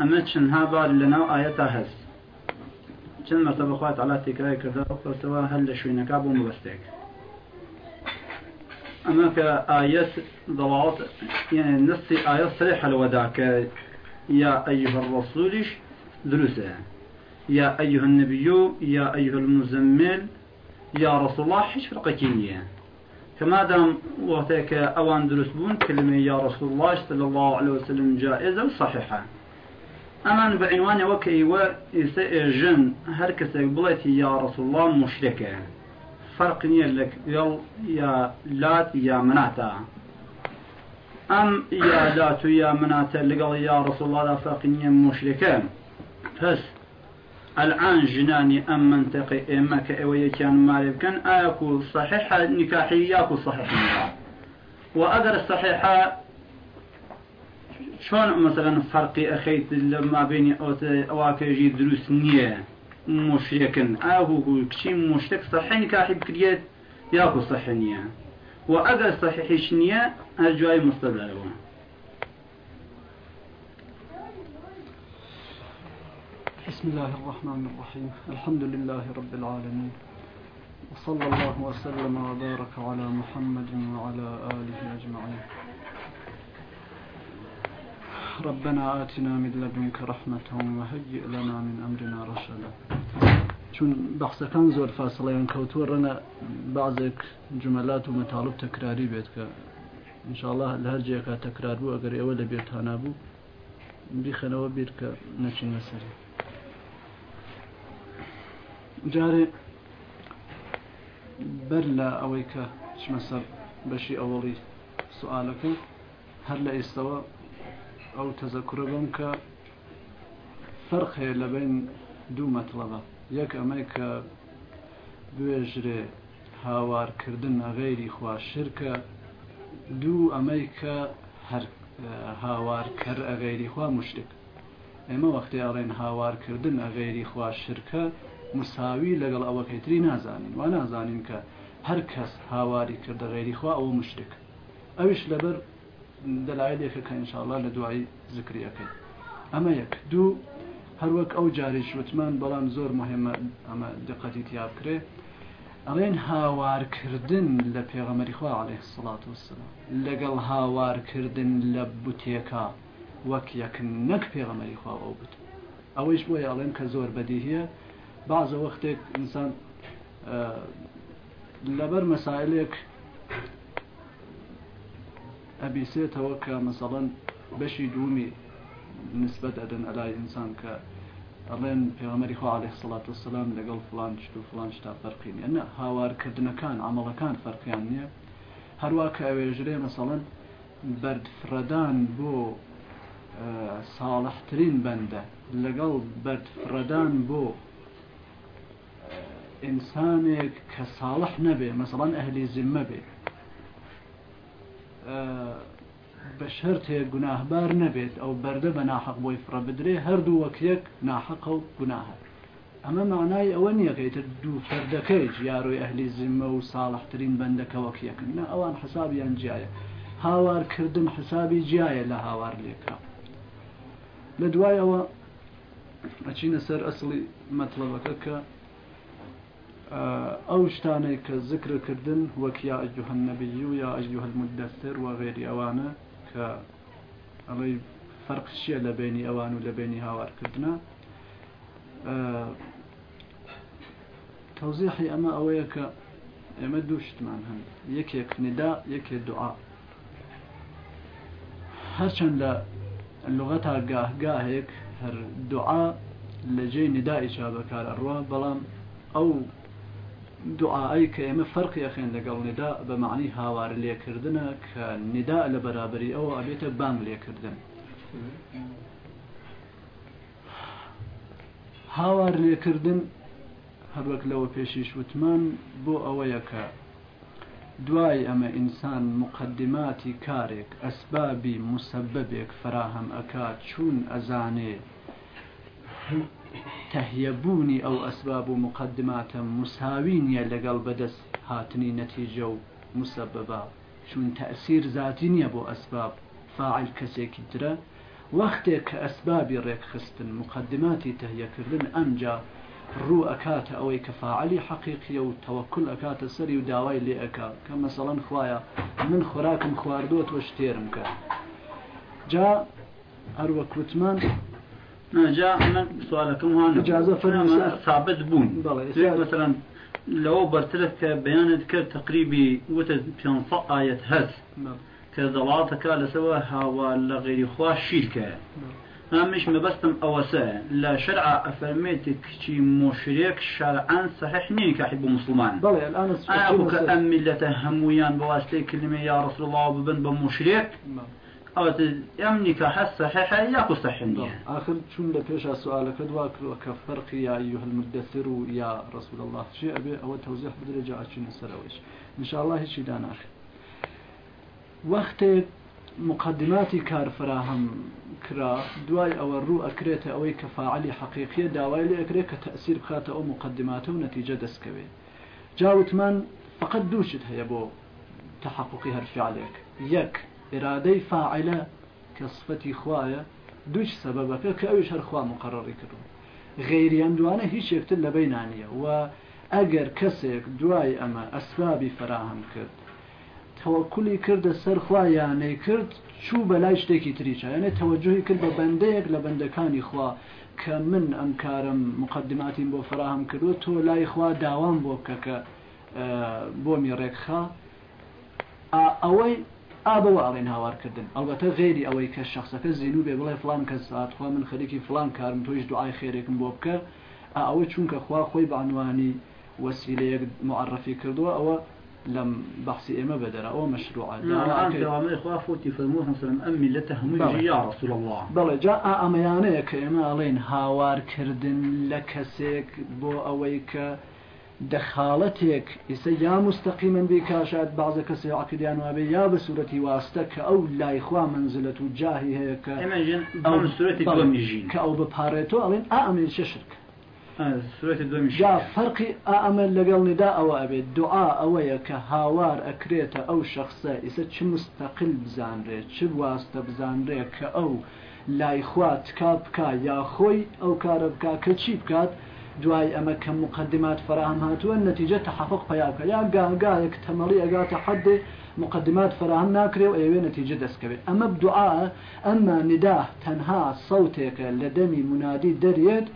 ئەمە چەندها بار لەناو ئاەتا هەست. چەند مرتبە خوات على خۆستەوە هەر لە شوێنەکە بۆ مبستێک ئەمە کە ئاەت دەڵات يعني نصي آيات صريحة لوداك يا أيها الرسولش دروسه يا أيها النبي يا أيها المزمل يا رسول الله حش فرقة كينية كما دام وقتك أوان دروس بون كلمة يا رسول الله صلى الله عليه وسلم جائزة وصحيحة أمان بعنوان وكي وإسجن هر كسك بلتي يا رسول الله مشركة. فرق لك يل يا لات يا مناتا. أم يا لات يا مناتا لقال يا رسول الله فرق مشركة. بس الآن جناني أم منطقي إما كأوية كان مالب كان آيكو صحيحة نكاحي ياكو صحيحة. وأقر الصحيحة شلون مثلا فرقي أخيت ما بين أواكيجي دروس نية مشركن أهو كشي مشرك صحيح نكاحي بكريات ياكو صحيح نية وأقل صحيح نية أرجوي مستدل بسم الله الرحمن الرحيم الحمد لله رب العالمين وصلى الله وسلم وبارك على محمد وعلى آله أجمعين ربنا آتنا من لدنك رحمة وهيئ لنا من أمرنا رشدا. چون بەخسەکان زۆر فاصلەیان کەوتووە ڕەنە بعضێک جمەلات و مەتاالب تەکراری بێت کە انشاءله لە هەرجێکا تەکرار بوو ئەگەر ئێوە لە بێتانە بوو بیخەنەوە بیر کە نەچینە سەری جارێ بەر لە ئەوەی کە چمە سەر بەشی ئەوڵی سوالەکەی هەر لە ئێستەوە ئەو تەزەکوورە بم کە فەرخێ لە بین دوو مەتڵەبە. یەک ئەمەی کە بێژرێ هاوارکردن نەغێری خوا شرکە دوو ئەمەی کە هەر هاوارکرد ئەغێری خوا مشتێک. ئێمە وەختی ئەڵێن هاوارکردن ئەغێری خوا شرکە مساوی لەگەڵ ئەوەکەیتری نازانین. وا نازانین کە هەر کەس هاواری کردە غێری خوا ئەوە مشتێک. ئەویش لەبەر دەلایلێکە کە ئینشاءڵە لە دوایی زکریەکەی ئەمە یەک. دوو هەروەک ئەو جاریش وتمان بەڵام زۆر مهمە ئەمە دقەتی تیاب کرێ. ئەڵێن هاوارکردن لە پێغەمەری خوا عليه سڵات وسلام. لەگەڵ هاوارکردن لە بوتێکە وەک یەکن نەک پێغەمەری خوا ئەو بت ئەوەیش بۆ ئاڵێن کە زۆر بەدیهە بعضە وەختێک ئینسان لەبەر مەسائلێک ئەبیسێتەوە کە مەسەڵەن بەشی دومی نسبەت ئەدەن ئەلای ئینسان کە ئەڵێن پێغەمەری خوا عليه سڵات وسلام لەگەڵ فلان شت و فلان شتا فەرقین ئەنە هاوارکردنەکان عملەکان فەرقیان نییە. هەروە کە ئەوێژرێ مەسەڵەن بەردفرەدان بۆ ساڵحترین بەندە. لەگەڵ بەردفرەدان بۆ ئینسانێک کە ساڵح نەبێ مەسەڵەن ئەهلی زممە بێ. بە شەرتێ گوناهبار نەبێت. ئەو بەردە بە ناحق بۆی فڕە بدرێ هەردوو وەکیەک ناحق و گوناهە. ئەمە معنای ئەوە نییەکەیتە دوو فەردەکەی یاروی ئەهلی زممە و ساڵحترین بەندەکە وەکیەکن نە ئەوان حسابیان جیایە. هاوارکردن حسابی جیایە لە هاوار لێکا لە دوایەوە ئەچینە سەر ئەسڵی مەطلبەکە کە ئەو شتانەی کە ذکرکردن وەک یا ئەجوهن نەبی و یا ئەجوهل مدەستر و غێری ئەوانە کە ئەڵەی فەرق چییە لە بینی ئەوان و لە بینی هاوارکردنە؟ تەوزیحی ئەمە ئەوەیە کە ئێمە دوو شتمان هەن. یەکێک ندا یەکێ دوعا. هەرچەند لە لغەتا گاهگاهێک هەر دوعا لە جێ ندای چا بەکار ئەڕوا بەڵام ئەو دوعاایی کە ئێمە فەرقی ئەخێن لەگەڵ ندا بە معنی هاوار لێکردنە کە ندا لە بەرابری ئەوە ئەبێتە بانگ لێکردن هاوار لێکردن هەروەک لەوە پێشیش وتمان بۆ ئەوەیەکە دوای ئەمە ئینسان مقدماتی کارێک ئەسبابی مسببێک فراهەم ئەکات چوون ئەزانێ تهیەبوونی ئەو ئەسباب و مقدماتە مساوینە لەگەڵ بەدەست هاتنی نەتیجە و مسببا. چون تەسیر ذاتی نییە بۆ ئەسباب فاعل کەسێکی ترە وەختێک کە ئەسبابی ڕێکخستن مقدماتی تهیەکردن ئەمجا ڕوو ئەکاتە ئەوەی کە فعلی حەقیقیە و تەوەکل ئەکاتە سەری و داوای لێ ئەکا. کە مەسەڵەن خوایە من خۆراکم خواردووە تۆ شتێرم کە. جا هەروە کوتمان جا من سوالەکەم هاان إجازة فرمي ثابت بوون بەڵێ مثلا لو برترك بيانت كر تقريبي وتد 500 آية هز. كذلاتك لسوا هوا لغير خوا شركة. همش مبستم أوسا لا شرع أفرميتك شي مشرك شرعا صحيح نيك أحب مسلمان. بەڵێ الآن أنا أبوك أم ملة همويان بواسطة كلمة يا رسول الله وبن بمشرك أو أم نكاح صحيح ياكو صحيح نية آخر چون لە پێشا سوالەکە دوا کردوە کە فەرقی یا أيها المدثر یا رسول الله. چی ئەبێ ئەوە تەوزیح بدرێ جا ئاچینە سەرەوەش انشاءالله هیچی داناخێ وەختێک مقدماتی کار فراهم کرا دوای ئەوە ڕوو ئەکرێتە ئەوەی کە فاعلی حقیقیە داوای لێ ئەکرێت کە تەسیر بخاتە ئەو مقدماتە و نەتیجە دەستکەوێت جاوتمان فقط دووشت هەیە بۆ تحققی هەر فعلێک یەک ئێرادەی فاعلە کە صفەتی خوایە دوش سەبەبەکە کە ئەوش هەرخوا مقرڕی کردو غێریان دوانە هیچ یەکتر لەبەی نانیە و ئەگەر کەسێک دوای ئەمە ئەسبابی فراهم کرد تەوەکولی کردە سەر خوایانەی کرد چوو بەلای شتێکی تریچە یعنی تەوەجهی کرد بە بەندەیەک لە بەندەکانی خوا کە من ئەم کارم مقدماتیم بۆ فراهم کردو تۆ لای خوا داوام بۆ بکە کە بۆمی ڕێکخا ئەوەی ئابەوە ئاڵێن هاوارکردن. ئەلبەتە غێری ئەوەی کە شخصەکە زیینو بێ بڵێ فلان کە ساعتخوا من خەریکی فلان کارم تۆش دوعای خێرێکم بۆ بکە ئەوە چونکە خوا خۆی بەعنوانی وەسیلەیەک معرفی کردووە ئەوە لم بحثي إما بدر أو مشروع نعم إخوة فوتي فرموه مثلا أمي لتهمي يا رسول الله. بل جاء أميانة كإما ألين هاوار كردن لكسيك بو أويك دەخاڵەتێک ئێستا یا مستەقیمن بێ کاشات بازە کەسی عقیدیان وابێ یا بە سوەتی واستە کە ئەو لایخوا منزلت و جاهی هەیە کە کە ئەو بپارێتەوە ئەڵێن ئامێ چە شرک؟ جا فەرقی ئەمە لەگەڵ ندا ئەوە ئەبێت دوعا ئەوەیە کە هاوار ئەکرێتە ئەو شخصە ئیسە چ مستەقل بزانرێت چ واستە بزانرێت کە ئەو لایخوا تکا بکە یا خۆی ئەو کارە بکە کە چی بکات؟ دوای ئەمە کە مقدمات فراهم هاتووە نتیجە تحقق پیاکە یا گاگایەک تەمەڵی ئەگاتە حدێ مقدمات فراهم ناکرێ و ئەوێ نتیجە دەستکەوێت. ئەمە بدعا ئەمما ندا تەنها سەوتێکە لە دەمی منادی دەرێت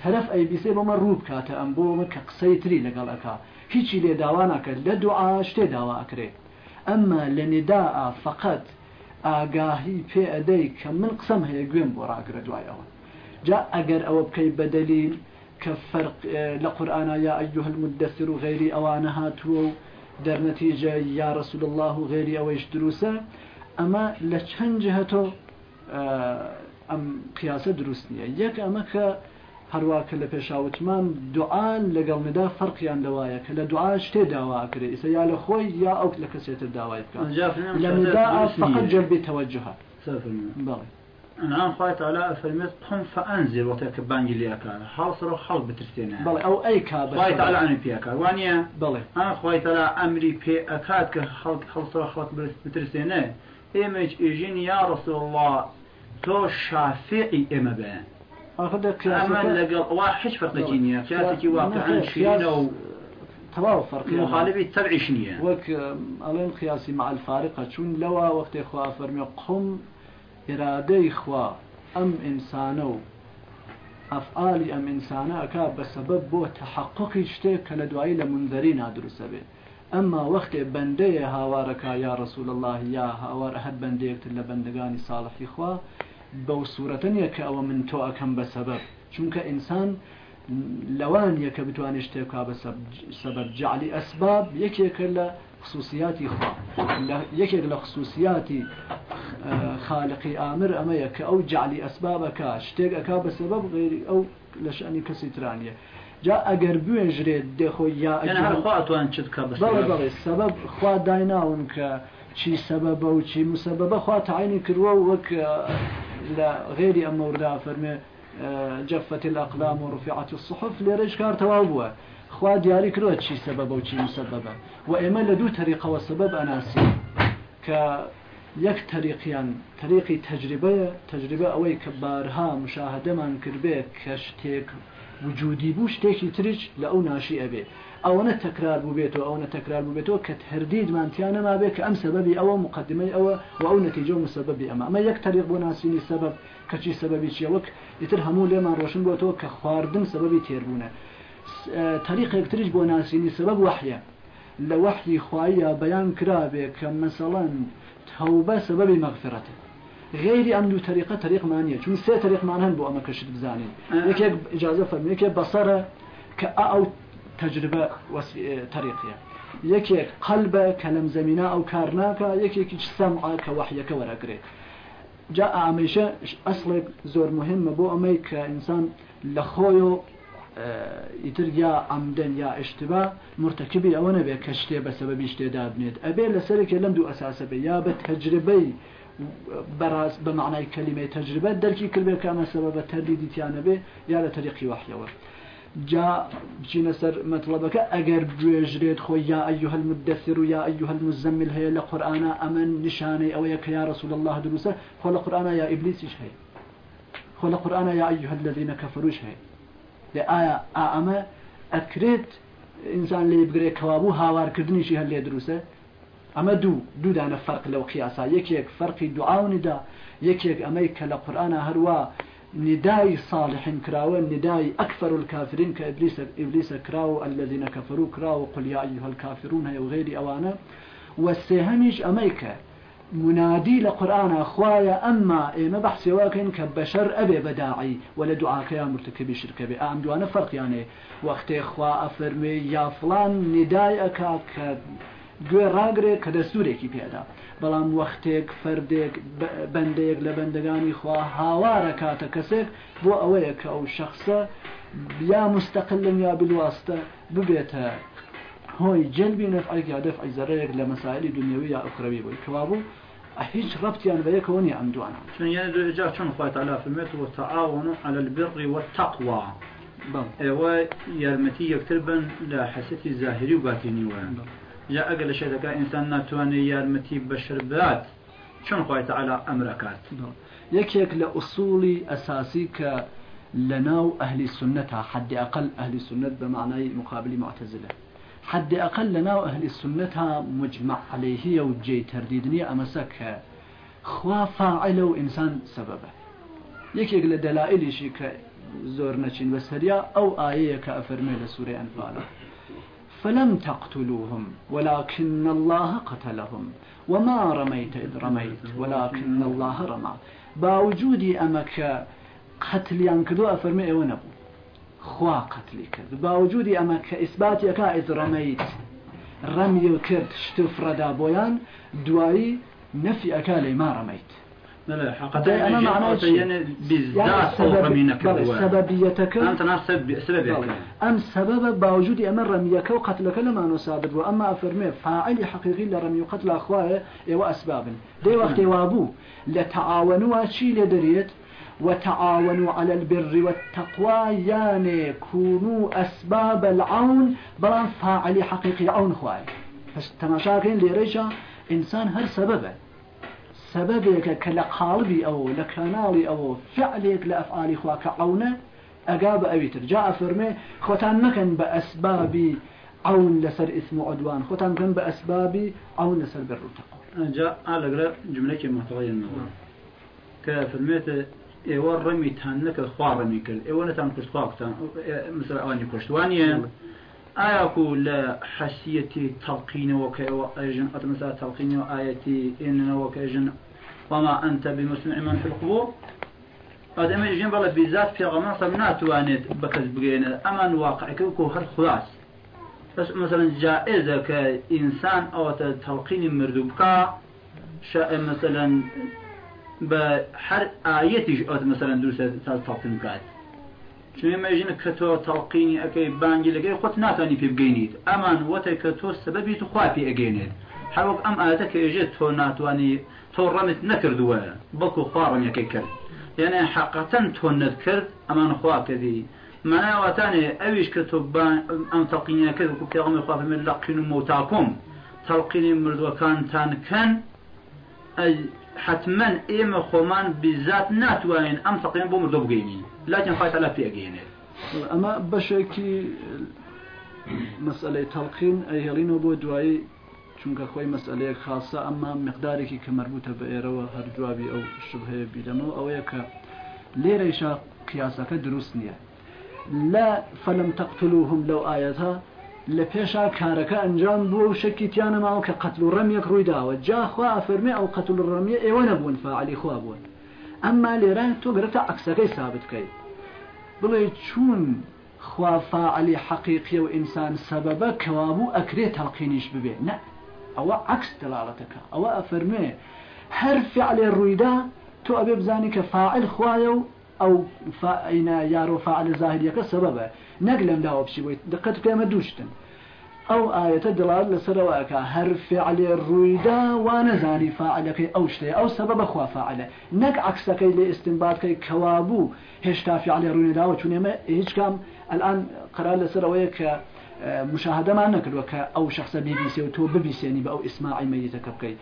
تەرەف ئەیبیسێ بەمە ڕوو بکاتە ئەم بۆمە کە قسەی تری لەگەڵەکە هیچی لێ داوا ناکرد لە دوعا شتێ داوا ئەکرێت ئەمما لە ندا فقط ئاگاهی پێ ئەدەی کە من قسەم هەیە گوێم بۆ ڕاگرە دوایەوە. جا ئەگەر ئەوە بکەی بەدەلیل کە فەرق لە قورآە یا ئەیوه المدەسر و غێری ئەوانە هاتووە و دەرنەتیجە یا رەسول الله و غێری ئەوەیش دروسە ئەمە لە چەند جهەتۆ ئەم قیاسە دروست نییە. یەک ئەمە کە هەروە کە لە پێشاوتمان دوعاان لەگەڵ ندا فەرقیان لەوایە کە لە دوعاش تێ داواکرێ ئیسە یا لە خۆی یا ئەوت لە کەسێتر داوای بکە. لە فقط جلبی تەوەجهات بڵێ نعم خوای تعالی فرمت قم فأنزل وقت بانگی لیا کار حاصر و خلق بترسینه بله أو ای کا خوای تعالی عنی پی کار وانیا بله ان خوای تعالی امری پی اکاد که خلق حاصر و خلق بترسینه ایمج ایجین یا رسول الله تو شافعی إما به آخر أما لقل واحد فرق جينيا. قياسك واقعا شيرين أو تواو فرق مخالفي تبعي شنية وك ألين قياسي مع الفارقة. شون لوا وقت إخوة فرمي قم ئێرادەی خوا ئەم ئینسانە و ئەفعالی ئەم ئینسانە ئەکا بە سەبەب بۆ تحققی شتێک کە لە دوایی لە منذری نادروسە بێت ئەمما وەختێ بەندەیە هاوارەکە یا ڕسول الله یا هاوار هەر بەندەیەکتر لە بەندگانی ساڵحی خوا بەو سوورەتە نیە کە ئەوە من تۆ ئەەکەم بە سەبەب چونکە ئینسان لەوان یەکە بتوانێت شتێکا بە سەبەب جعلی ئەسباب یەکێکە لە خصوصياتي خوا. أما يك أو جعلي أسبابك شتيك أكا بسبب غير أو لشأني كسيترانية جاء أجر بيجري دخو يا يعني هذا خوا أتوان شتك بس بلا بلا السبب خوا دايناون ك شي سبب أو شي مسبب خوا كروا وك لا غيري أما وردا فرمي جفت الأقلام ورفعت الصحف لريش كار توابوه خوا دیاری کردوە چی سەبەبە و چی مسببە و ئێمە لە دوو تەریقەوە سبب ئەناسی کە یەک تەریقیان تەریقی تەجربەیە تەجربە ئەوەی کە بارها مشاهدەمان کردبێ کە شتێک وجودی بوو شتێکی تریش لە ئەو ناشی ئەبێ. ئەوەنە تەکرار بوو بێتەوە ئەوەنە تەکرار بوو بێتەوە کە هەردیدمانتیانەما بێت کە ئەم سەبەبی ئەوە مقدمەی ئەوە و ئەو نەتیجە و مسببی ئەمە. ئەمە یەک تەریق بۆ ناسینی سەبەب کەچی سەبەبی چیە؟ وەک ئیتر هەموو لێمان ڕۆشن بۆتەوە کە خواردن سەبەبی تێربوونە. تەریقێکتریش بۆ ناسینی سبب وحیە لە وحی خوایە بەیان کرابێ کە مەسەڵەن تەوبە سببی مەغفرەتە غێری ئەم دوو تەریقە تەریقمانە چون سێ تەریقمان هەن بۆ ئەمە کەشت بزانین. یەکێک ئجازە فەرمیەکێ بەسەرە کە ئەو تەجربە تەریقیە یەکێک قەلبە کە لەم زەمینە ئەو کار ناکە یەکێکی سەمعا کە وحیەکە وەرەگرێت. جا ئامێشە ئەسڵێک زۆر مهمە بۆ ئەمەی کە ئینسان لە خۆی و ئیتر یا ئەمدەن یا ئشتبا مرتکبی ئەوە نەبێ کە شتێ بە سەبەبی شتێدا بنێت ئەبێ لەسەرێکی لەم دوو ئەساسە بێ یا بە تەجربەی بەڕاز بە معنای کەلیمەی تەجربە دەرکی کردبێ کامە سەبە بە تەردیدیتیانە بێ یا لە تەریقی وحیەوە جا بچینە سەر مەطلبەکە ئەگەر بێژرێت خۆی یا ئەیها المدثر. و یا ئەیها المزمل هەیە لە قورآن ئەمن نیشانەی رسول الله دروسە خۆ لە قورآن یا ئیبلیسیش هەیە خۆ لە قورآن یا ئەیها الذين كفروش هەیە لێ ئایا ئەمە ئەکرێت ئینسان لێ بگرێت کەوابوو هاوارکردنیشی هەر لێ دروسە؟ ئەمە دوو دوودانە فەرق لەو قیاسا. یەکێک فەرقی دوعاونیدا یەکێک ئەمەی کە لە قورآە هەروە ندای صالحین کراوە ندای ئەکفەر الكافرین کە ئبلیسە ئبلیسە کراوە الذين كفروا کراوە قل يا أيها الكافرون هەیە و غێری منادی لە قورآە خوایە ئەمما ئێمە بەحسێواکەین کە بەشەر ئەبێ بەداعی و لە دوعاکەیان مرتکبی شرکەبێ ئام دوانە فەرقیانێ وەختێ خوا ئەفەرمێ یا فلان ندای ئەکا کە گوێ ڕاگرێ کە دەستورێکی پێدا. بەڵام وەختێک فەردێک بەندەیەک لە بەندەگانی خوا هاوارە کاتە کەسێک بۆ ئەوەیە کە ئەو شخصە یا مستەقل لەم یا بلواستە ببێتە هۆی جلبی نفعی یا دفعی زەرەیەک لە مەسائلی دنیوی یا ئەخروی بووی کەوابوو هیچ ربطیان بە یەکەوە نی ئەم دوانە چون دو جا چون خوای تعالی فرمێت و على البر والتقوى. ئێوە یارمەتی یەکتر بن لە حەسەتی زاهری و باتینی وە جا ئەگە لە شێتەکە ئینسان ناتوانێت یارمەتی بەشر بات. چون خوای تعالی ئەمرەکات یەکێک لە ئوسوڵی ئەساسی کە لەناو ئەهلی سنەتە حد أقل ئەهلی سنت بە معنای مقابلی معتزلە حد أقل لنا أهل السنة مجمع عليه وجي ترديدني أمسك خوا فاعل وإنسان سببه يكيك لدلائل شيء زور نشين بسريا أو آية كأفرمي لسورة أنفال. فلم تقتلوهم ولكن الله قتلهم. وما رميت إذ رميت ولكن الله رمى. باوجود أمك قتل ينكدو أفرمي ونبو. خوا قتلی کرد باوجودی ئەمە کە ئیسباتیەکە ئیزڕەمەیت ڕەمی کرد شت فرەدا بۆیان دوایی نەفی ئەکا لەی ما ڕەمەیت ئەم سبب باوجودی ئەمە ڕەمیەکە و قەتلەکە لەمانۆ سابت بوو ئەمما فەرمێ فاعلی حقیقی لە ڕەمی و قەتلا خوایە ئێوە ئەسبابن دەی وەختێ وابوو لە تەعاونوە چی لێ دەرێت وتعاونوا على البر والتقوى. يعني كونوا أسباب العون. بلان فاعلي حقيقي عون خواهي. بس تماشاكين ليريشا إنسان هر سببه. سببك كلقالبي أو لكنالي أو فعلك لأفعالي خواك عونه أقاب أبيتر جاء فرمي خوتان مكن بأسباب عون لسر اسم عدوان. خوتان مكن بأسباب عون لسر بر التقوى جاء على جملة محتوية النظام. كفرميت ئێوە ڕەمیتان نەکە خوا ڕەمی کرد. ئێوە نەتان کرد خواکتان مثل ئەوانی کوشتوانیە ئایا و لە حەسیەتی تەڵقینەوە کە ئێوە ئەژن ئەتمسا تەڵقینەوە ئاەتی ئێنەوە کە ئێژن وما أنت بمسمع من في القبور. قد أما يجين بلا بذات في غماصة ناتوانيت بكز بقينا أمان واقع كوكو هر خلاص بس مثلا جائزة كإنسان أو تلقين مردوبكا مثلا بە هەر ئاەتیش ئەوت مەسەرەن دووسە تاڵتن بکات. چون مەژینە کە تۆ تەڵقینی ئەەکەی بانگی لەگەی خۆت ناتانی پێ بگەینیت. ئەمان وەتە کە تۆ سەبەبی تو خواپی ئەگەێنێت هەروەک ئەم ئاەتە کە ئێژێت تۆ ناتوانانی تۆ ڕەمت نەکردووە. بەڵکو خواڕەمیەکەی کرد. یعنی حقەتەن تۆ کرد ئەمان خوا کردی. مەناواتانێ ئەویش کە تۆ ئەم تەقینەکە وکو پێغمی خواپمێت لەقین و مۆتاکۆم تەڵقینی مردوەکانتان کەن. حتما إيما خۆمان بذات ناتوانین ئەم تەقیان بۆ مردۆ بگەینین. لاکن خی تەلا پێگەێنێت ئەمە بەشێکی مەسئلەی تەڵقین ئەهێڵینەوە بۆ دوایی چونکە خۆی مەسئلەیەک خاصە ئەمما مقدارێکی کە مربوطە بە ئێرەوە هەر جوابی ئەو شبهەیە بیرەمەوە ئەوەیە کە لێرەیشا قیاسەکە دروست نییە. لا فلم تقتلوهم لەو ئاەتها لە پێشا کارەکە ئەنجام بوو و شەکی تیانەماوە کە قەتل و ڕەمیەک ڕووی داوە. جاخوا ئەفرمێ ئەو قەتل ڕەمیە ئێوە نەبوون فعلی خوا بوون. ئەمما لێران تۆ گرێتە عکسەکەی سابتکەیت بڵێ چون خوا فعلی حەقیقی و ئینسان سەبەبە کەوابوو ئەکرێت تەڵقینیش ببێ. نە ئەوە عکس دەڵالەتەکە ئەوە ئەفەرمێ هەر فعلێ ڕوویدا تۆ ئەبێ بزانی کە فاعل خوایە و ئەو فائینە یارۆ فعل زاهریەکە سەبەبە نەک لەم داوە بچی بۆیت دقت پێمە دووشتن ئەو ئاەتە دڵات لەسەرەوەکە هەر فعلێ ڕوویدا وانەزانی فعلەکەی ئەو شتێ ئەو سەبەبە خوا فعلە نەک عکسەکەی لێ ئستنباتکەی کەوابوو هێشتا فعلێ ڕوونێداوە چونێمە هیچ کام الآن قرار لەسەرەوەیە کە مشاهدەمان نەکردووە کە ئەو شخصە بیبیسێ و تۆ ببیسێنی بە ئەو ئیسماعی مەیتەکە بکەیت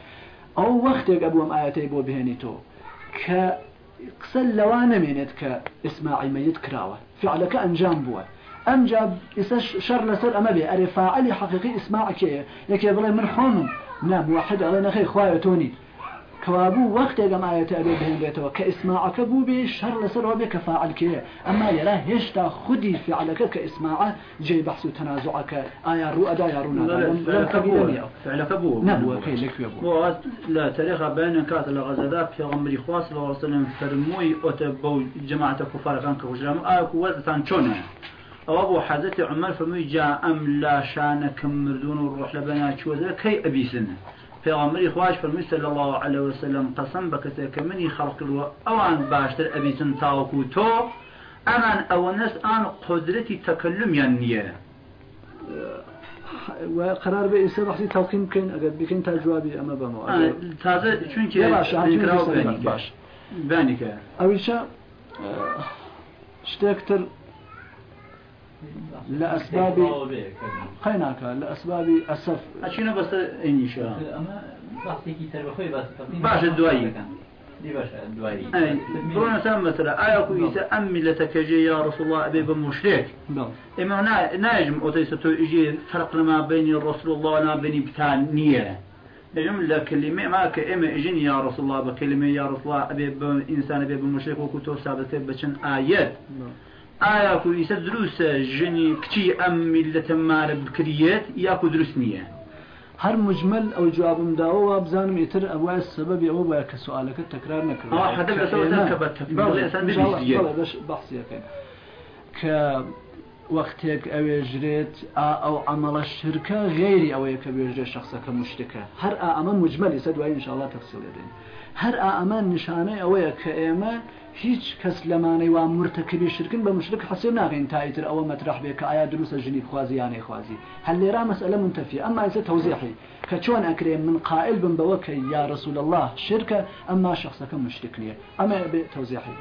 ئەو وەختێک ئەبووم ئاەتەی بۆ بهێنی تۆ کە قسە لەوا نەمێنێت کە ئیسماعی مەیت کراوە فعلەکە ئەنجام بووە ئەمجا ئێستا شەر لەسەر ئەمە بێ ئەرێ فاعلی حقیقی ئیسماعکەیە یەکێ من خۆمم ناموحد ئەڵێ نەخەی خوایە تۆ نیت کەوابوو وەختێکم ئاەتە ئەبێ بهێنرێتەوە کە ئیسماعەکە بوو بێ شەر لەسەرەوە بێ کە فعلکەیە ئەمما لێرا هێشتا خودی فعلەکە کە ئیسماعە جێ بەحس و تەنازعەکە. ئایا ڕوو ئەدا یا فعلەکە بوو نەبووەکەی لەکوێ بوو. لە تاریخا بەیان کاتە لە غەزەدا پێغەمبەری خواست لە وەسلم فەرمووی ئۆتە بەو جەماعەتە کوفارەکان کە وژرام. ئایا وەزتان چۆنە؟ ئەوە بۆ حەزەتی عمر فەرمووی جا ئەم لاشانەکەم مردون و ڕۆح لە بەنا چوەدە کەی ئەبیسن؟ پێغەمبەری خواش فەرمی صلی الله عليه وسلم قسم بە کەسێک کە منی خەڵق کردووە ئەوان باشتر ئەبیتن تاوەکو تۆ ئەمان ئەوە نست ئان قدرەتی تەکلمیان نییە. قرار بە ئێستا بەختی تاقیم بکەین ئەگەر بکەین تا جوابی ئەمە بەمەوە تازە چونکی باش. بانیکە ئەویشە شتێکتر لأسباب قيناك لأسباب أسف أشينا بس إني شاء أما بحثي تربخوي بس باش الدوائي. دي باش الدوائي. برونا سام مثلا. آية كويسة. أم ملتك جي يا رسول الله أبي بمشرك إما ناجم أتيستو إجي فرق ما بين رسول الله وما بين بتان نية جملة كلمة ما كإما إجن يا رسول الله بكلمة يا رسول الله أبي إنسان أبي بمشرك وكتو ثابتة بچن آيات ئایا کویسە دروستە ژنی کچی ئەم میلەتە مارە بکرێت یاکو دروست نییە؟ هەر مجمل ئەو جوابم داوە بزانم ئیتر ئەوە سببی ئەوە بە کە سوالەکە تەکرار نەکردباسیەکەن کە وەختێک ئەوێژرێت ئەو ئەمەڵە شرکە غێری ئەوەیە کە بێژێ شخصەکە مشتەکە. هەر ئەمە مجملی سە دوای انشاءڵات تەفسیڵێدەین هەر ئەمە نیشانەی ئەوەیە کە ئێمە هیچ کەس لەمانەی وا مرتەکەبی شرکن بە مشرک حسێ ناغین تایتر ئەوە مەترح بێ کە ئایا دروستە ژنی خوازی یانەی خوازی هەل لێرا مەسئلە منتەفی. ئەمما ئیسە تەوزیحی. کە چۆن ئەکرێ من قائل بم بەوە کە یا رسول الله شرکە ئەمما شخصەکە مشتک نییە. ئەمە بێ تەوزیحی.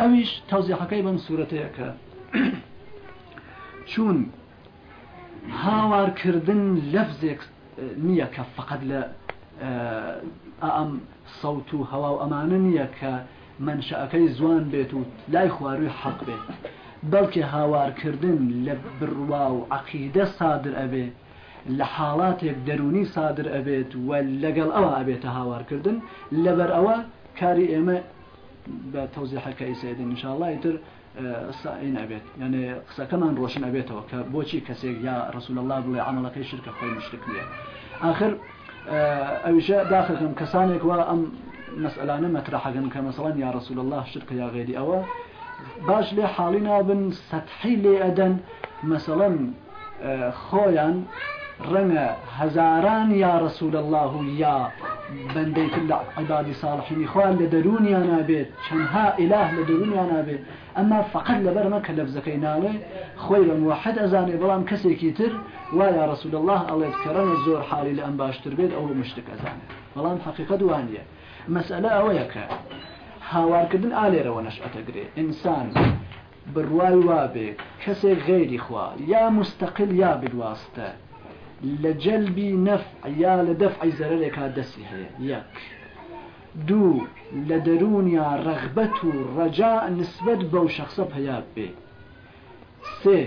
ئەویش تەوزیحەکەی بەم سوورەتەیە کە چون هاوارکردن لەفزێک نییە کە فقط لە ئەم سەوت و هەوا و ئەمانە نییە کە منشەکەی زوان بێت و لای خواروی حەق بێت. بەڵکە هاوارکردن لە بڕوا و عقیدە سادر ئەبێ لە حاڵاتێک دەرونی سادر ئەبێت و لەگەڵ ئەوە ئەبێتە هاوارکردن. لەبەر ئەوە کاری ئێمە بە تەوزیحەکە ئیسێدن انشاءڵی تر سائین ئەبێت. یعنی قسەکەمان ڕۆشن ئەبێتەوە کە بۆچی کەسێک یا ڕسول الله بڵێ عملەکەی شرکە خۆی مشتک نیە آخر ئەویشە داخەکەم کەسانێک وە ئەم مسئلانە مەترحەگەن کە مەسەڵەن یا رسول الله شرکە یا غێری ئەوە باش لێ حاڵی نابن سەتحی لێ ئەدەن مەسەڵەن خۆیان ڕەنگە هەزاران یا رسول الله یا بەندەی لە عیبادی ساڵحینی خوان لە دەرونیان نابێت چەندها ئیلاه لە دەرونیان نابێت. ئەمما فقط لەبەرمە کە لەبزەکەی ناڵێ خۆی بە موحد ئەزانێ بەڵام کەسێکی تر وایە رسول الله ئەڵێت کەڕەنە زۆر حالی لە ئەم باشتر بێت ئەو مشتک ئەزانێت بەڵام حقیقت وانە مەسئلە ئەوەیە کە هاوارکردن ئالێرەوە نەشئەتەگرێ ئینسان بڕوای وابێ کەسێک غێری خوا یا مستەقل یا بدواستە. لە نەف یا لە دەفعی زەرێکا دەستی هەیە. یەک. دوو لە دەرونیا ڕەغبەت و ڕەجا نسبت بەو شخصە پیا بێ. سێ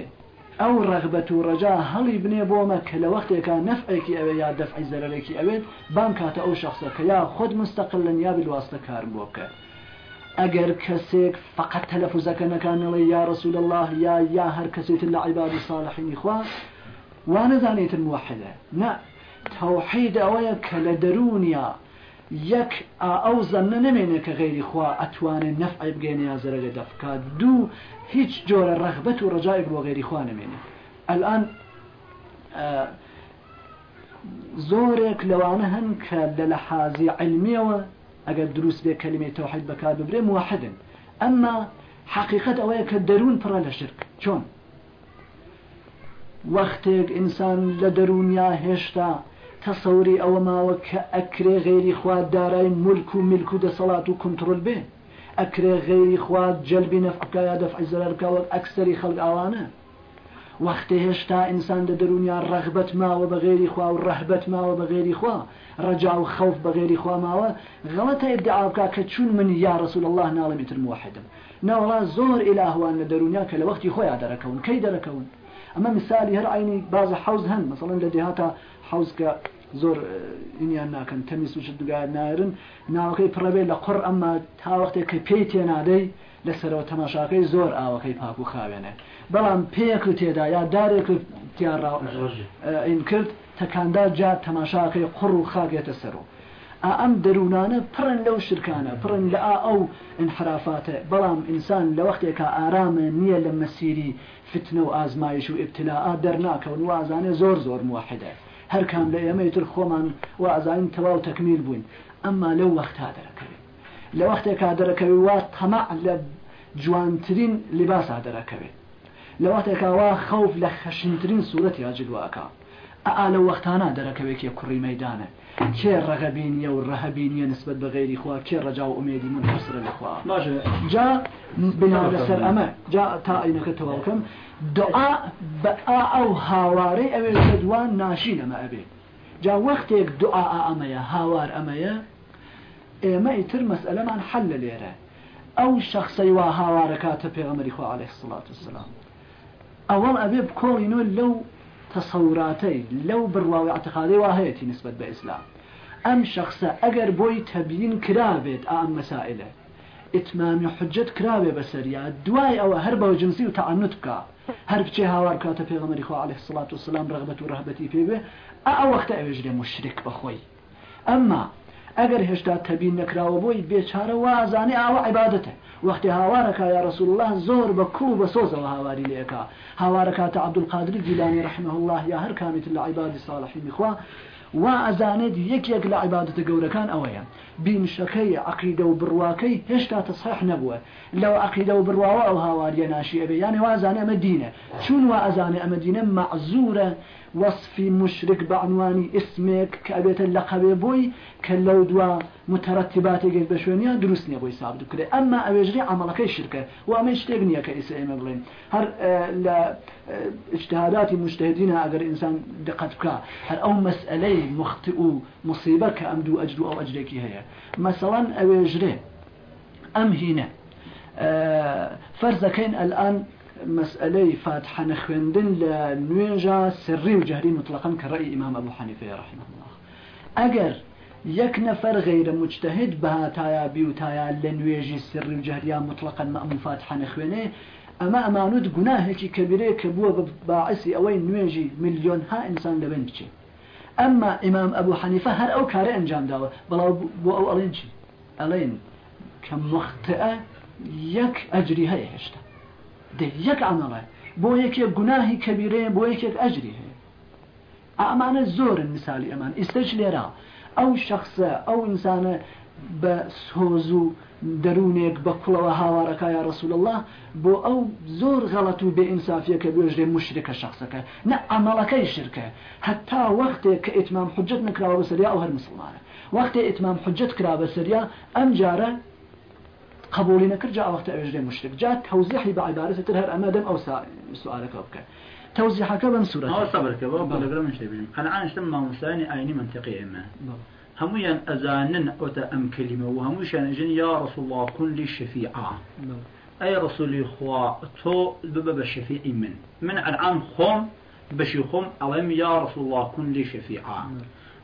ئەو ڕەغبەت و ڕەجا هەڵی بنێ بۆمە کە لە وەختێکا نەفعێکی ئەوێ یا دەفعی زەرەرێکی ئەوێت بام کاتە ئەو شخصە کە یا خۆت مستەقلن یا بالواستە کارم بۆ بکە ئەگەر کەسێک فقط تەلەفوزەکە نەکانەوەی یا رسول الله یا یا هەر کەسێت لە عیبادی صالحینی خوا وانەزانێتن موحدە نه تەوحید ئەوەیە کە لە دەرونیا یەک ئەو زەمنە نمێنێت کە غێری خوا. ئەتوانێت نەفعی بگەێنە یا زەرەگە دەفکات دوو هیچ جۆرە ڕەغبەت و ڕجایك بۆ غێری خوا نمێنێت الآن زۆرێک لەوانە هەن کە لە لە حازی علمیەوە ئەگەر دروست بێ کلمەی تەوحید بەکار ببرێ موحدن ئەوەیە کە دەروون پڕە لە شرک چۆن وەختێک ئینسان لە دەرونیا هێشتا تەسەوری ئەوە ماوە کە ئەکرێ غێری خواد دارای ملک و ملک و دەسەڵات و کنترل بێ. ئەکرێ غێری خواد جلبی نەفقا یا دەفعی زەرەرکەوە ئەکسەری خەڵک ئاوانە. وەختە هێشتا ئینسان لە دەرونیا ڕەغبەت ماوە بە غێری خوا و ڕەحبەت ماوە بە غێری خوا. ڕجا و خەوف بە غێری خوا ماوە. غەڵەتە ئدعاابکە کە چون من یا رسول الله ناڵمیتر موحدم. ناوەڵا زۆر ئیلاهوان لە دەرونیا کە لە وەختی خۆیان دەرەکەون. کەی دەرەکەون؟ ئەمە مثالی هەر عینی بازە حوز هەن. مثلا لە دێهاتە حوزکە زۆر ئینیان ناکەن تەمیس وش دوگای نارن ناوەکەی پڕەبێ لە قڕ ئەمما تاوەختێک کە پێی تێنادەی لەسەرەوە تەماشاکەی زۆر ئاوەکەی پاک و خاوێنێ. بەڵام پێک تێدا یا دارێک تیاڕ ئین کرد تەکاندا جا تەماشاکەی قڕ و خاگێتە سەرۆ ئەم دەروونانە پڕن لەو شرکانە پڕن لە ئەو انحرافاتە. بەڵام ئینسان لە وەختێکە ئارامە نییە لە مەسیری فتنە و ئازمایش و ابتلاعا دەرناکەون و ئازانێ زۆر زۆر موحدە. هەر کام لە ئێمەی تر خۆمان و ئازانین تەواو تەکمیل بووین. ئەمما لەو وەختا دەرەکەوێت لە وەختێکا دەرەکەوی وا تەمع لە جوانترین لیباسا دەرەکەوێت لە وەختێکا وا خەوف لە خەشنترین سوورەت یا جلواکە ئا لە وەختانە دەرەکەوێکی کوڕی مەدانە کێ ڕەغەبینیە و ڕەهبینیە نسبت بە غێری خوا کێ ڕەجا و ئومێدی من حسرە لەخوا جا بنا لەسەر ئەمە جا تا ئینەکە تەواوکەم دعا بە ئەو هاوارەی ئەوێ دوان ناشی لەمە ئەبێ جا وەختێک دوعا ئەمەیە هاوار ئەمەیە ئێمە ئیتر مەسئلەمان حل لە لێرە ئەو شخصەی وا هاوارەکاتە پێغەمەری خوا عليه الصلاة والسلام. ئەوەڵ ئەبێ بکۆڵینۆ لەو تەسەوراتەی لەو بڕواوی اعتقادی وا هەیەی نسبت بە ئیسلام ئەم شخصە ئەگەر بۆی تەبیین کرابێت ئەم مەسائلە ئتمامی حجت کرابێ بەسەریا دوای ئەوە هەر بەو جنسی و تەعنت بکە هەر بچێ هاوار عليه الصلاة والسلام ڕغبەت و ڕهبەتی پێبێ ئەو مشرک بەخۆی ئەمما ئەگەر هێشتا تەبیین نەکراوە بۆی بێچارە وازانێ ئاوە عیبادەتە وەختی هاوارەکە یا رسول الله زۆر بە کوڵ بە سۆزەوە هاواری لێکا هاوارەکاتە عبدولقادر گیلانی رحمه الله یا هەر کامیت لە عیبادی صالحی میخوا وا ئەزانێت یەکێک لە عیبادەتە گەورەکان ئەوەیە بینشەکەی عقیدە و بڕواکەی هێشتا تەسەح نەبووە لەو عقیدە و بڕواوە ئەو هاواریە ناشی ئەبێ یانێ وازانێ ئەمە دینە چون وا ئەزانێ ئەمە دینە بەعنوانی اسمێک کە ئەبێتە لەقەبێ بۆی کە لەو دوا مترتباتێک بە شوێنیا دروست نییە بۆی سابد کرێ ئەمما ئەوێژری عملەکەی شرکە و ئەمە شتێک نییە کە ئیسە ئێمە بڵێن هەر لە اجتهاداتی مشتهدینە ئەگەر ئینسان دقت بکە هەر ئەو مەسئلەی مختی و مصیبە کە ئەم دوو ئەجر و ئەو ئەجرێکی هەیە مەسەڵەن ئەوێژرێ مسألة فاتحة نخوندن لنويجا سري وجهري مطلقا كرأي إمام أبو حنيفة رحمه الله. أجر يك نفر غير مجتهد بها تايا بيو تايا لنويجي سري وجهري مطلقا مأمون فاتحة نخوينه. أما أمانود قناه كبيرة كبوة باعثي أوين نويجي مليون ها إنسان لبن أما إمام أبو حنيفة هر أو كاري أنجام داوة بلا بو أو ألين چي ألين كمخطئة يك أجري هاي هشتا یەک عملە بۆ یەکێک گوناهی کەبیرەیە بۆ یەکێک ئەجری هەیە. ئەمانە زۆرن مثالی ئەمان. ئستش لێرا ئەو شخصە ئەو ئینسانە بە سۆز و دەروونێک بە کوڵەوە هاوارەکە یا ڕسول الله بۆ ئەو زۆر غەڵەت و بێ ئینسافیەکە بێژێ مشرکە شخصەکە نە ئەمەڵەکەی شرکە. هەتا وەختێک کە ئێتمام حجت نکراوە بەسەریا ئەو هەر مسلمانە. وەختێ ئێتمام حجت کرا بەسەریا ئەم جارە قبولی نەکرد جا وەختە ئەوژێ مشتێک جا تەوزیحی بە عیبارەت تر هەر ئەمەدەم ئەو سوالەکە بکە توزيحك بم سورة هو صبر كباب بلغرا من شيء أنا عن اشتم مع مسلاني أيني منطقي إما هميان أزانن أوتا أم كلمة وهموشان أجن يا رسول الله كن لي شفيعة أي رسول خوا تو ببا الشفيع من. من الآن خم بشي خم ألم يا رسول الله كن لي شفيعة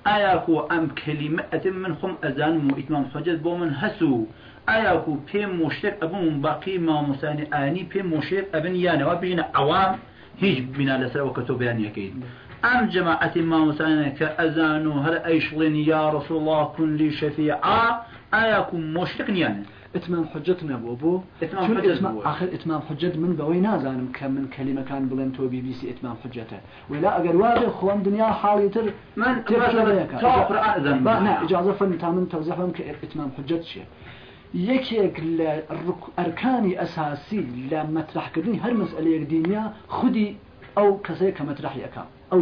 ئایا خۆ ئەم کەلیمە ئەتم من خۆم ئەزانم و ئیتمان حجت بۆ من هەسوو؟ ئایا خو پێم مشتێک ئەبووم باقی مامۆسانی ئانی پێم مشێت ئەبن یانەوە؟ بژینە ئەوام هیچ بنا لەسەرەوە کە تۆ بەیانەکەین ئەم جەماعەتی مامۆسانە کە ئەزان و هەر ئەیشڵێن یا ڕسوڵڵاه کون لی شەفیع ئا ئایا کو مشتێک نیانە إتمام حجتنا بو بو إتمام- بو. آخر إتمام حجت من بوي نازانم كم من كلمة كان بلن تو بي بي سي إتمام حجته. ولا اگر واضح خوان دنيا حالي تر من نه اجازه فن تامن توضیح هم که إتمام حجت چیه. یەکێک لە ئەرکانی ئەساسی لە مەترحکردنی هەر مەسئلەیەک دینیا خودی ئەو کەسەیە کە مەترحیەکە ئەو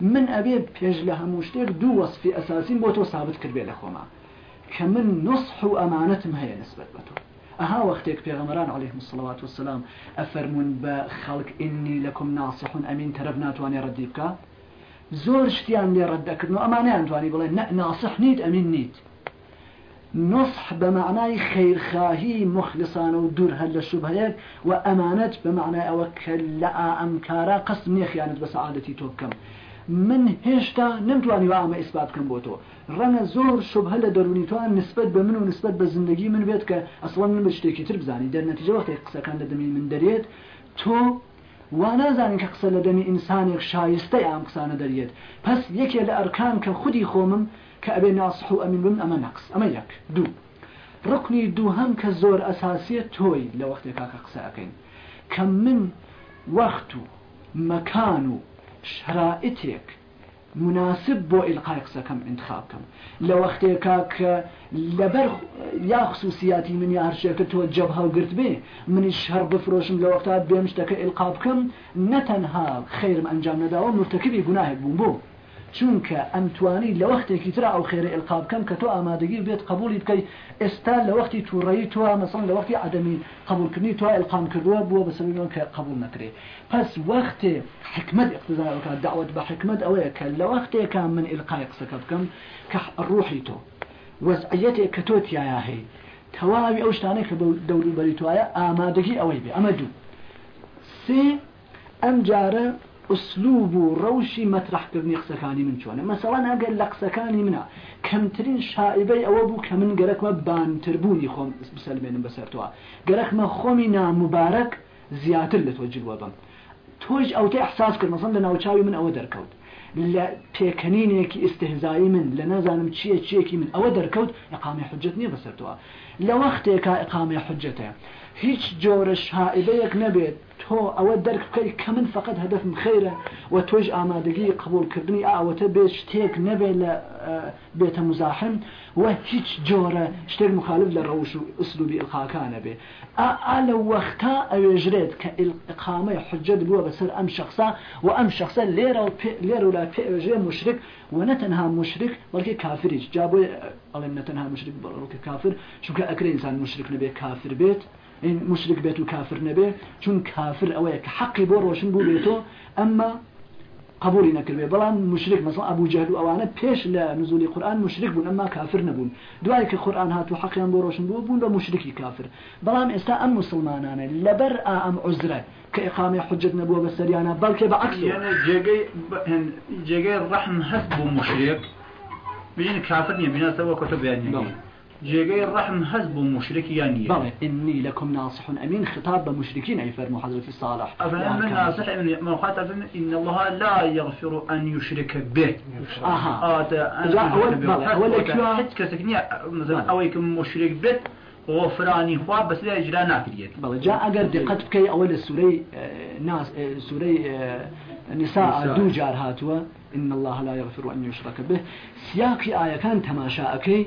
من ئەبێ پێش لە هەموو شتێک دوو وەصفی ئەساسیم بۆ تۆ سابت لە خۆما کە من نصح و ئەمانەتم هەیە نسبت بە تۆ ئەها وەختێک پێغەمەران عليهم الصلوات والسلام بە خەڵک ئینی لەکم ناصح ئەمین تەرەف ناتوانێ ڕەدی بکە. زۆر شتیان لێ ڕەدەکردن و ئەمانیان توانی ناصح نیت ئەمین نیت. نصح بمعنى خير خاهي مخلصان ودور هل الشبهيك وأمانة بمعنى أو كلا أمكارا قسم خيانة بسعادتي توكم من هێشتا نمتوانیوە ئەمە ئیسبات بکەم بۆ تۆ. ڕەنە زۆر شبهە لە دەرونیتوان نسبت بە من و نسبت بە زندگی من بێت کە ئەسڵ من بە شتێکی تر بزانی. دەرنەتیجە وەختی قسەکان دەدەمی من دەرێت تۆ وانازانین کە قسە لە دەمی ئینسانێک شایستەی ئام قسانە دەریێت. پس یەکێ لە ئەرکان کە خودی خۆمم کە ئەبێ ناسح و ئەمین بم ئەمە نەقص ئەمە یەک. دوو. ڕقنی دووهەم کە زۆر ئەساسیە تۆی لە وەختێکا کە قسەکەین کە من وەخت و مەکان و شرائتێک مناسب بۆ ئیلقای قسەکەم انتخابکەم. لە وەختێکا کە لەبەر یا خصوصیاتی من یا هەرشێکە تۆ جەب هەڵگرت بێ منیش هەر بفرۆشم لە وەختا بێم شتەکە ئیلقا بکەم نەتەنها خێرم ئەنجام نەداوە مرتکبی گوناهێک بووم بۆ. چونکە ئەم توانی لە وەختێکی ترا ئەو خێرە ئلقا بکەم کە تۆ ئامادەگی بێت قبولی بکەی ئێستا لە وەختی تووڕەیی تۆ مەسڵ لە وەختی عدەمی قبولکردنی تو ئەلقام کردووە بووە بەسەرەوە کە قبول پس وەختێ حکمت اقتزاەکە دعوت بە حکمت ئەوەیە کە لە وەختێکە من تۆ وەزعەتێک کە تۆ تایە هەیە تەواوی ئەو شتانەی کە دەوروبەری توایە ئامادەگی ئەوەی بێ. ئەمە دوو. سێ ئەم جارە ئوسلوب و ڕەوشی مەترحکردنی قسەکانی من چۆنە؟ مەسەڵەن ئەگەر لە قسەکانی منە کەمترین شائبەی ئەوە بوو کە من گەرەکمە بانتربوونی خۆم بسەلمێنم بەسەرتەوە. گەرەکمە خۆمی نامبارەك زیاتر لە تۆ جلوە بم. تۆش ئەوتە احساس کرد مەسڵ لە ناوچاوی من ئەوە دەرکەوت. لە پێکەنینێکی ئستهزایی من لە نازانم چییە چیەکی من ئەوە دەرکەوت ئەقامی حجت نییە بەسەرتەوە. لە وەختێکا ئەقامی حجەتەیە هیچ جۆرە شائبەیەک نەبێت تۆ ئەوە دەرک بکەی کە من فقط هەدفم خێرە و تۆش ئامادەگی قبولکردنی ئاوەتە بێت شتێک نەبێت لە بێتە مزاحم و هیچ جۆرە شتێک مخالف لە ڕەوش و ئوسلوبی ئڵخاکانە بێ ئا لە وەختا ئەوێژرێت کە ئقامەی حجت بووە بەسەر ئەم شخصا و ئەم شخصە لێرە لێرە و لا پێژێ مشرک و نەتەنها مشرک بەڵکی کافریش جا بۆ ئەڵێن نەتەنها مشرک بەڵکە کافر چونکە ئەکرێ ئینسان مشرک نەبێ کافر بێت این مشرک بێت و کافر نەبێ چون کافر ئەوەیە کە حەقی بۆ ڕۆشن بوو بێتۆ ئەمما قبولی نەکردێ بەڵام مشرک مەسڵ ئەبوو جەهل و ئەوانە پێش لە نزولی قورآن مشرک بوون ئەمما کافر نەبوون. دوای کە قورآن هات و حەقیان بۆ ڕۆشن بوو بوون بە مشرکی کافر. بەڵام ئێستا ئەم مسلمانانە لەبەر ئەم عزرە کە ئقامی حجت نەبووە بە سەریانە بەڵکێ بە عکس جێگەی ڕەحم هەست بوو مشرێک بژین کافر نییە بنا سەوە کۆتە بیانی بوو مشرێکی یان نیە بەڵێ إني لكم ناصح أمين خطاب بمشركين أي فرمو حضرة الصالح. أفلا من ناصح من خاطر إن الله لا يغفر أن يشرك به. آه أنا جاء أول. بلى، أول كوا- حتى كسكنية مثلا بلى. أو يكون مشرك به غفراني خواب بس لا إجراء ناكريت بەڵێ جا ئەگەر دقت بکەی ئەوە لە سوورەی ناس سوورەی نساء نساء. دوو جار هاتووە إن الله لا يغفر أن يشرك به. سياقي آية كان تماشاءكي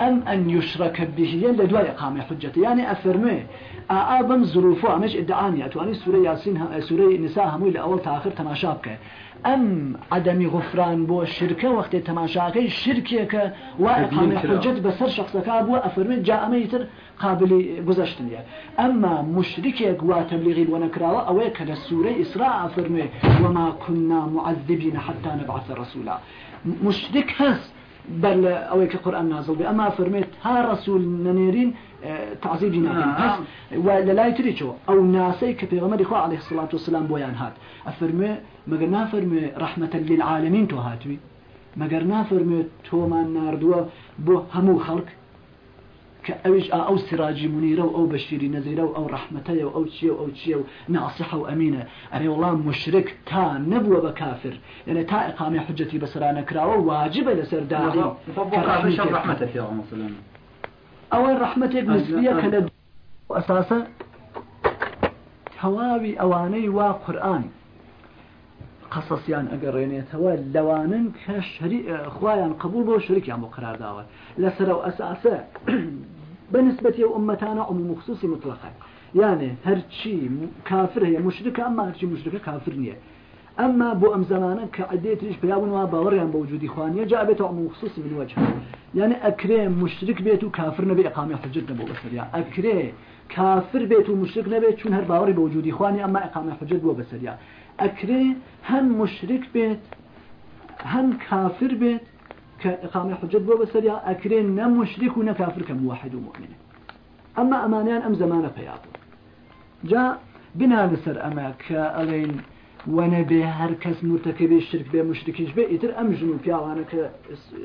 أم أن يشرك به لە دوای إقامة حجته يعني أفرمي ئابم ظروف ئەمەش ادعاني ئەتوانی سوورە یاسین سوورەی نسا هەمووی لە ئەوڵ تأخر تەماشا بکە ئەم عدەمی غفران بۆ شرکە وەختێ تەماشاکەی شرکێکە و إقامة حجت بەسەر شخصەکە بووە ئەفرمێت جا ئەمەی تر قابلی گذشتنیە ئەمما مشرکێک وا تبلیغی بۆ نەکراوە ئەوەیە کە لە سوورەی ئیسرا ئەفرمێ وما كنا معذبين حتى نبعث رسولا. مشرك هەست بل کە قورآن نازڵ بێ ئەما فەرمێت تا ڕسوول نەنێرین تعزیبی ناکەن نعم. و لە لای تریچەوە ئەو ناسەی کە پێغەمەری خوا عليه الصلاة والسلام بۆیان هات. ئەفەرمێ مەگەر نافەرمێ ڕەحمەتە للعالمین تۆ هاتووی مەگەر نافەرمێ تۆمان ناردووە بۆ هەموو خەڵک کە ئەوش ئەو سراجی منیرە و ئەو بەشیری نەزیرە و ئەو ڕەحمەتەیە و ئەو چیە و ئەو چیە و ناسیح و ئەمینە. ئەرێ وەڵام مشرک تا نەبووە بە کافر. لەنە تا کراوە واجبە لەسەر داڕی کە ڕەحمەتی پێ رحمة بکات. في الله وسلم ئەوە ڕەحمەتێک نسبیە کە لە ئەساسە تەواوی ئەوانەی وا قورآن. قەسەسیان ئەگەڕێنێتەوە لەوانن کە خوایان قبول بۆ شریکیان بۆ قرارداوە لەسەر ئەو ئەساسە بنسبەتی ئەو ئومەتانە عموم خصوصی مطلقە یانێ هەرچی کافر هەیە مشرکە ئەمما هەرچی مشرکە کافر نییە ئەمما بۆ ئەم زمانە کە عدێتریش پیاونەوە باوەڕیان بە وجودی خوانیە جا بێت عموم خصوصی من وجه. یعنی ئەکرێ مشرک بێت و کافر نەبێ ئەقامی حجت نەبوو بەسەریا ئەکرێ کافر بێت و مشرک نەبێت چون هەر باوەڕی بە وجودی خوانی ئەمما ئەقامی حجت بووە بەسەریا ئەکرێ هەم مشرک بێت هەم کافر بێت کە ئقامی حجت بووە بەسەریا ئەکرێ نە مشرک و نە کافر کە موحد و مؤمنە ئەمما ئەمانیان ئەم زمانە پێیابوو جا بنا لەسەر ئەمە کە ئەڵێن وەنە بێ هەر کەس مرتەکەبێ شرک بێ مشرکیش بێ ئیتر ئەم ژن و پیاوانە کە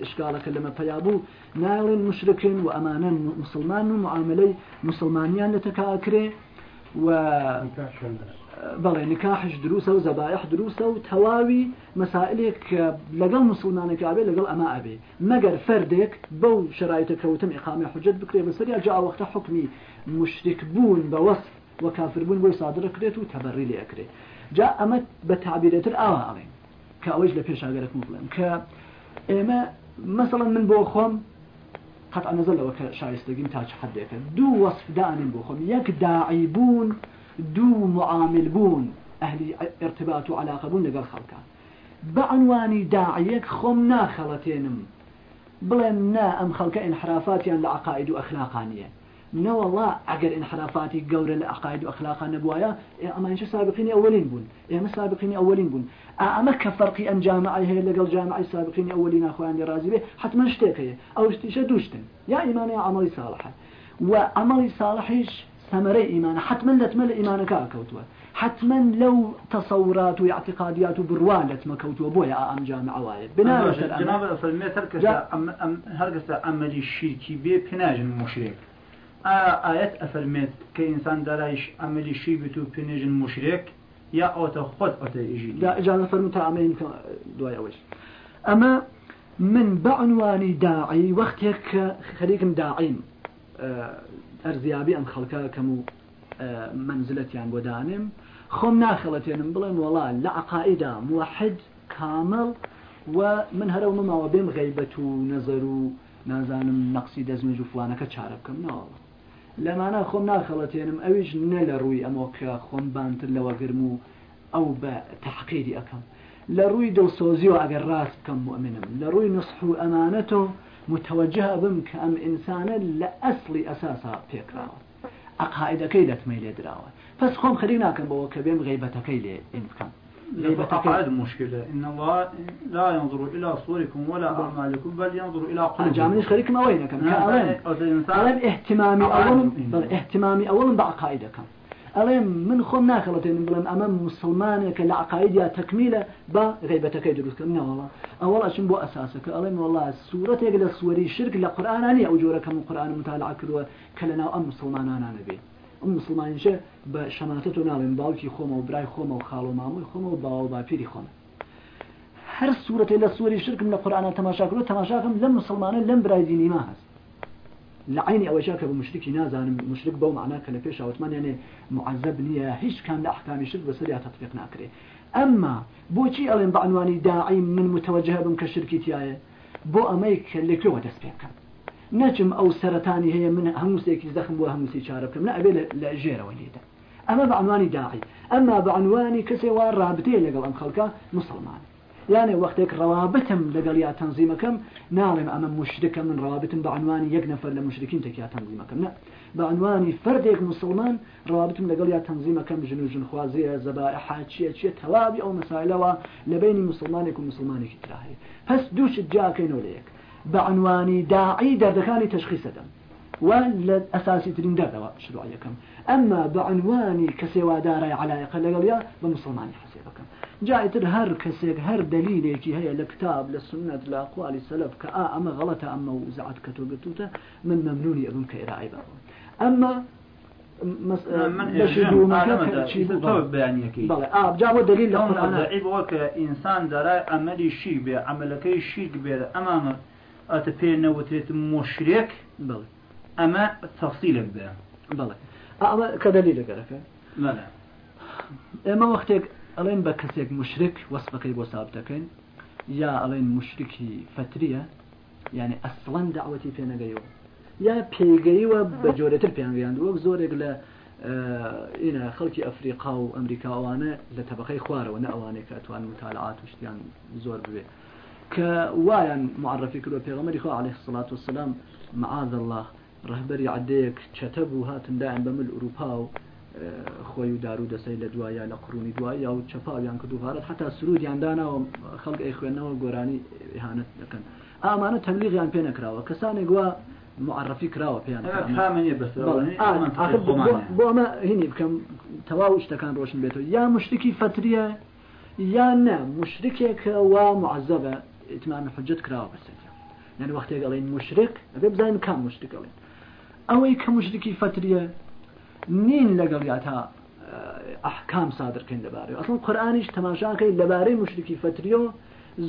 شکالەکە لەمە پەیابوو ناڵێن مشرکن و ئەمانە مسلمان و معاملەی مسلمانیان لە تەکاکرێ و بەڵێ نکاحش دروسە و زەبایح دروسە و تەواوی مەسائلێک لەگەڵ مسلمانێک ئابێ لەگەڵ ئەمە ئەبێ مەگەر فەردێک بەو شرایطە کەوتم ئقامی حجت بکرێ بەسەریا جا وەختە حکمی مشرک بوون بە وەصف و کافر بوون بۆی صادر کرێت و تەبەڕی لێ ئەکرێت جا ئەمە بە تعبیرێتر ئاوا ئەڵێن کە ئەوەش لە پێشاگەرەك بڵێن کە ئێمە مثلا من بۆ خۆم قطع نظر لەوە کە شایستگیم تا چه حدێکە. دوو وەصف دانین بۆ خۆم. یەک داعی بوون دوو معامل بوون ئەهلی ارتباط و علاقە بوون لەگەڵ خەڵکە بەعنوانی داعیەک خۆم ناخەڵەتێنم. بڵێم نا ئەم خەڵکە انحرافاتیان لە عقاید و ئەخلاقانیە نەوەڵا ئەگەر انحرافاتی گەورە لە عقاید و ئەخلاقان نبووایە ئەمانش سابقینی ئەولین بوون؟ ئێمە سابقینی ئەولین بوون. ئەمە کە فەرقی ئەم جامعی هەیە لەگەڵ جامعی سابقینی ئەولی ناخۆیان لێ رازی بێ حتمما شتێکەیە. ئەو شتیشە دوشتن یا ئیمانە یا عملی ساڵحە. و ثمرەی ئیمانە حتمما لەتمە لە ئیمانەکە کەوتووە حتما لەو تصورات و اعتقادیات و بڕوان لەتمە کەوتووە بۆیە ئەم جامع وایە بنا جناب فرمێت هەر کەسە ئەم- ئەم- هەر کەسە ئەمەلی شیرکی بێ پێناژن مشرێک ئاەت ئەفەرمێت کە ئینسان دارایش ئەمەلی شی بێت و پێنێژن مشرێک یا ئەوتە خۆت ئەوتە ئیژی دا اجازه فرمو تا امين دواي اوش أما من بعنواني داعي وقتك خليكم داعين. ئەرزیابی ئەم خەڵکە کەم و منزلەتیان بۆدانم خۆم ناخەڵەتێنم بڵێن وڵا لە عقاائدا موحد کامل و من هەرو مەماوە بێم غیبەت و نەزەر و نازانم نەقسی دەزمێژ و فلانەکە چارە بکەم. ناوە لەمانە خۆم ناخەڵەتێنم ئەویش نە لە ڕووی ئەمۆکە خۆم بانتر لەوە گرم و ئەو بە تحقیری ئەەکەم. لە ڕووی دڵسۆزی و ئەگەر ڕاست بکەم و منم لە ڕووی نسح و ئەمانەتەوە متوجه بم کە ئەم ئینسانە لە ئەسلی ئەساسا پێکراوە عقائدەکەی دەتمەی لێ دراوە پس خۆم خەری ناکەم بەوە کە بێم غیبەتەکەی لێ بکەم مشكلة. إن الله لا ينظر إلى صوركم ولا أعمالكم بل ينظر إلى قلوبكم. جامعش خەریکم ئەوەی نەکەم کە ئەڵێن ئەڵێم احتمامی ئەوڵم احتمامی ئەڵێم من خۆم ناخەڵەتێنم بڵێم ئەمە مسلمانێکە لە عقائدیا تەکمیلە بە غیبەتەکەی دروستکەم نەوەڵە ئەوڵ ئەچم بۆ ئەساسەکە. ئەڵێم وڵا سوورەتێک لە سووەری شرک لە قورآانی ئەو جۆرەکەم و قورآن متالعە کردووە کە لەناو ئەم مسلمانانە بێت ئەم مسلمانیشە بە شەماتەت و ناڵێن باوکی خۆمە و برای خۆمە و خاڵ و مامۆی خۆمە و باوە باپیری خۆمە. هەر سوورەتی لە سووری شرکم لە قورآانە تەماشاکرۆ تەماشاکەم لەم مسلمانە لەم برای دینی ما هەست لە عینی ئەوەشا کە بە مشرکی نازانم مشرک بەو معنا کە لە پێش ئەوتمان یانێ معذب هیچ کام لە ئەحکامی شرک بەسەریا تطبیق ناکرێ ئەمما بۆچی ئەڵێن بەعنوانی داعی من متوجه شرکی تایە بۆ ئەمەی کە لەکوێوە دەست پێ بکەم نەچم ئەو سەرەتانی هەیە من هەمووسێکی زەخم بۆ هەمووسی چارە بکەم نە ئەبێ لە ژێرەوە لێدە ئەمە بەعنوانی داعی ئەمما بەعنوانی کەسێ وا ڕابتەیە لەگەڵ ئەم خەڵکە مسلمان. یانێ وەختێک ڕوابتم لەگەڵ یا تەنزیمەکەم ناڵێم ئەمە مشرکە من ڕوابتم بەعنوانی یەک نەفەر لە مشرکین تێکیا تەنزیمەکەم نە بەعنوانی فردێک مسلمان ڕوابتم لەگەڵ یا تەنزیمەکەم ژن و ژنخوازیە زەبای حاچیە چیە تەواوی ئەو مەسایلەوە لە بینی مسلمانێک و مسلمانێکی تراهەیە پس دووشت جاکەینەوە لەیەک بعنوانی داعی دەردەکانی تشخیصەدەم و لە ئەساسی ترین دەردەوە شروعیەکەم ئەمما بعنوانی کەسێوادارای علاقە لەگەڵیا بە مسلمانی حسێبەکەم جایتر هەر کەسێک هەر دلیلێکی هەیە لە کتاب لە سنت لە قوالی سەلف کە ئا ئەمە غەڵەتە ئەمە وزعات کە تۆ گرتوتە من مەمنونی ئەبم کە ئێرائی باوە بەیانەکەی ئابجاوە دلیل لە قورآانەوە کە ئینسان دارای ئەمەلی شیک بێ عملەکەی شیک بێت ئەمانە ئەتە پێ نەوترێت مشرێک ئەمە تەفسیلێک بێ بڵێ ئەمە کە دلیل لەگەرەکە ئێمە وەختێک ئەڵێن بە کەسێک مشرک وەسبەکەی بۆ ساب دەکەین یا ئەڵێن مشرکی فتریە یعنی ئەسڵەن داوەتی پێنەگەیەوە. یا پێگەیوە بە جۆرەتر پێیانگەیان وەک زۆرێک لە ئینە خەڵکی ئەفریقا و ئەمریکاوانە لە تەبقەی خوارەوە نە ئەوانێک کە ئەتوان متالعات و شتیان زۆر بوێ کە وایان معرفی کردو پێغەمەری خوا عليه الصلاة والسلام معاذ الله ڕهبەری عدەیەک چەتە بوو هاتن دایان بەمل ئوروپا و خۆی و دارو دەسەی لە دوایە لە قڕونی دوای یا و چەپاویان کردوهارت حتا سرودیان داناوە خەڵک ئەی خوێندنەوە گۆرانی ئهانت دەکەن. ئامانە تەبلیغیان پێ نەکراوە. کەسانێک وا معرفی کراوە پێیان بۆ ئەمە هینی بکەم تەواو شتەکان ڕۆشن بێتەوە. یا مشتێکی فتریە یا نە مشرکێکە وا معزەبە ئتمان حجت کراوە بەسەر يعني وقت قالين مشرك أبي بزين كان مشرك قالين أو كمشركي فترية نین لەگەڵ یا تا ئەحکام سادرکەین لەبارەی. ئەسڵ قورآانیش تەماشاکەی لەبارەی مشرکی فتریۆ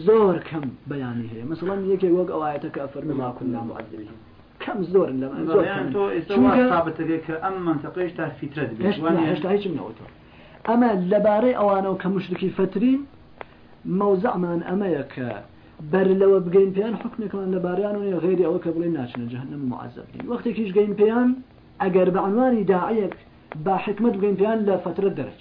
زۆر کەم بەیانی هەیە. مەسڵەن یەکێک وەک ئەوایەتە کە فەرمەماکن نامعدبی کەم زۆر لەبتەکە ئەم منتەقش تا فیترە هێشتا هیچم نەوەەوە ئەمە لەبارەی ئەوانەوە کە مشرکی فترین مەوزەمان ئەمەیە کە بەر لەوە بگەین پێیان حکمێکمان لەباریان و غێری ئەوە کە بڵێ ناچنە جەهنم معزەبین وەختێکیش گەین پێیان ئەگەر بە عنوانی داعەیەک با حکمت بگەین پێیان لە فترە دەرج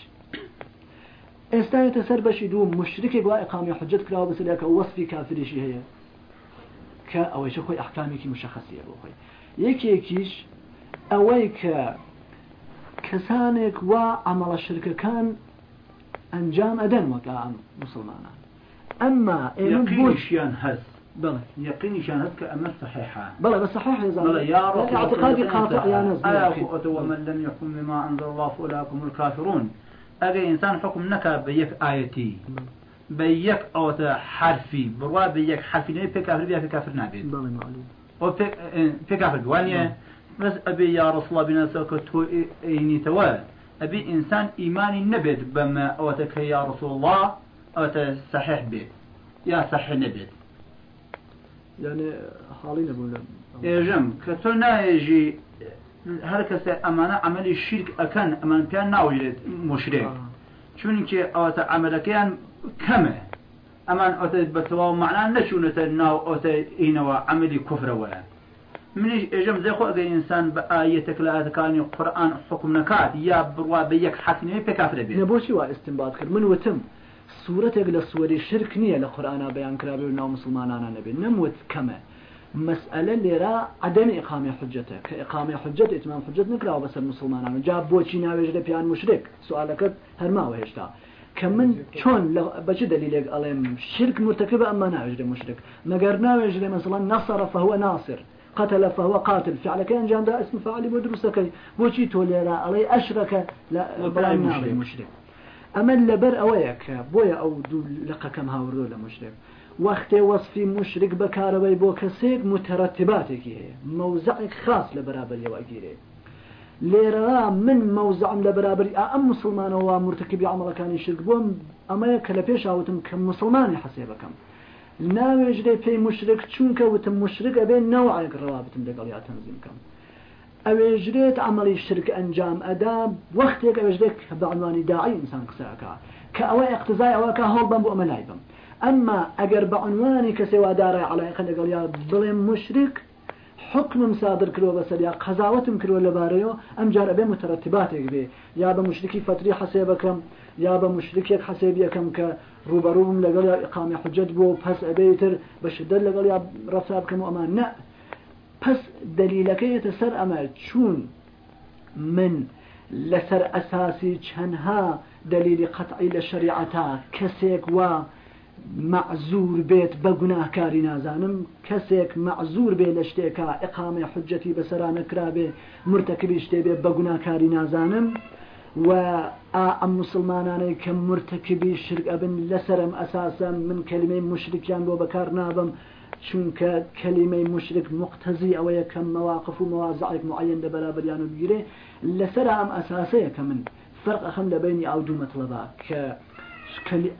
ئێستاێتە سەر بەشی دوو مشرکێک وا ئقامی حجت کراوە بەسەرەکە وەصفی کافریشی هەیە کە ئەوەی خۆی ئەحکامێکی مشخصیە بۆ خۆی یەکێکیش ئەوەی کە کەسانێک وا ئەمەڵە شرکەکان ئەنجام ئەدەن وەکە مسلمانان. أما يقينشيان هز بلى يقينشيان هز كأما صحيحة. بلى بس صحيح بلى يا رب اعتقادي قاطع يا ناس ألا ومن لم يحكم بما أنزل الله فأولئك هم الكافرون. أجي إنسان حكم نكا بيك آيتي. بيك أو حرفي. بروا بيك حرفي. نبي في كافر بيها في كافر نبي بلى معلوم. أو في في كافر بوانية بس أبي يا رسول الله بنا تو إني توال أبي إنسان إيماني نبت بما أوتك يا رسول الله. أو صحيح بيت يا صحيح یانێ حاڵی نەبوو لە ئێژم کە تۆ نایێژی هەر کەسێ ئەمانە ئەمەلی شیرک ئەەکەن ئەمان پێیان ناوێت مشرێک. چونکە ئەوەتە ئەمەلەکەیان کەمێ ئەمان ئۆتێت بەتەواو معنان نەچوونەتە ناو ئۆتە ئینەوە ئەمەلی کوفرەوەە منیش ئێژم زەخۆ ئەگەی ئینسان بە ئاەتە کلاتەکانی قورآان حکم نکات یا بڕوا بە یەک حتنەوەی پێکافرە بێ بۆچی وا ئستنبات کرد؟ من وتم. سوورەتێک لە سووەری شرک نییە لە قورآنا بەیان کرابێ و ناو مسلمانانە نەبێت نەموت کەمە مسئلە لێرە عدەمی ئقامی حجەتە کە ئقامی حجت ئتمان حجت نکراوە بەسەر مسلمانان. جا بۆچی ناوێژ لە پیان مشرێک سوالەکەت هەرماوە هێشتا کە من چۆن بەچ دلیلێک ئەڵێم شرک مرتكبە ئەمە ناوێژ لە مشرک. مەگەر ناوێژ لێ مثلا نصر فهو ناصر. قتل فهو قاتل. فعل كان جان ده اسم فعلي ودرسكي بوشي توليرا علي أشرك لا مشرك ئەمە لەبەر ئەوەیە کە بۆیە ئەو دوو لەقەکەم هاوردۆ لە مشرێک. وەختێ وەصفی مشرک بەکارەوەی بۆ کەسێک متەرەتیباتێکی هەیە مەوزعێک خاص لە بەرابەریەوە گیرێ. لێرەا من مەوزعم لە بەرابری ئەم مسلمانەوە مرتکبی عملەکانی شرک بووم ئەمەیە کە لە پێش ئاوتم کە مسلمانی حسێ بکەم. ناوێژرێ پێی مشرک چونکە وتم مشرک ئەبێ نەوەعێک ڕوابتم لەگەڵ یا تەنزیم بکەم ئەوێژرێت عملی شرک ئەنجام ئەدا وەختێک ئەوێژرێک بەعنوانی داعی ئینسان قسەکە. کە ئەوە اقتزای ئەوەکە هەڵ بم بۆ ئەمە لای بم. ئەمما ئەگەر بەعنوانی کەسێوادارە علاقە لەگەڵ یا بڵێ مشرک حکمم صادر کردەوە بەسەر یا قەزاوتم کردوە لەبارەیەوە ئەم جارە بێ مترتباتێک بێ. یا بە مشرکی فتری حسێ بکەم یا بە مشرکێک حسێب یەکەم کە ڕوبەڕووم لەگەڵ یا ئقامی حجت بۆ پس ئەبێتر بە شدت لەگەڵ یا ڕفا بکەم و ئەمان نە. پس دلیلەکەیەتە سەر ئەمە چوون من لەسەر ئەساسی چەندها دلیلی قەتعی لە شریعەتا کەسێک وا معزور بێت بە گوناهکاری نازانم کەسێک معزور بێ لە شتێکە ئقامێ حجەتی بەسەرانە کرابێ مرتەکبی شتێ بێ بە گوناهکاری نازانم و ئەم مسلمانانەی کە مرتەکبی شرک ئەبن لەسرم ئەساسە من کلمەی مشرکیان بۆ بەکار نابم. چونکە کلمەی مشرک مقتزی ئەوەیە کەم مواقف و مواازعێک معەن لە بەرابریان و بگیرێ لەسەر ئەم ئەساسەیە کە من فرق ئەخەم لە بینی ئەو دوو مەطلبا کە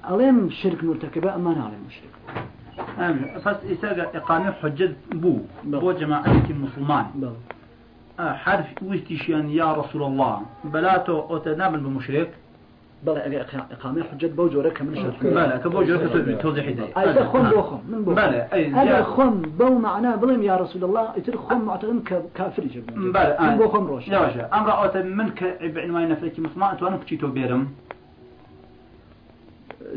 ئەڵێم شرک مرتەکبە ئەمان ناڵێ مشرک. أساس إساقة إقامة حجة بو. بو جماعة مسلمان. بەڵ آه، حرف ويستيشيان يا رسول الله بلاتو أتنامل بمشرك حجت بەو جۆرە کە من شرک بلى كبو جوك توضيح دي ئایتر خۆم بۆ خۆم من بۆ بلى أي ئەگەر جاء- خۆم بەو معنا بڵێم یا رسول الله ئیتر خۆم معتقم کە کافری جە بلى من خۆم ڕۆژ يا باشا أمر أوت منك بعنوان نفسك مسلمان أتوانا كتشيتو بيرم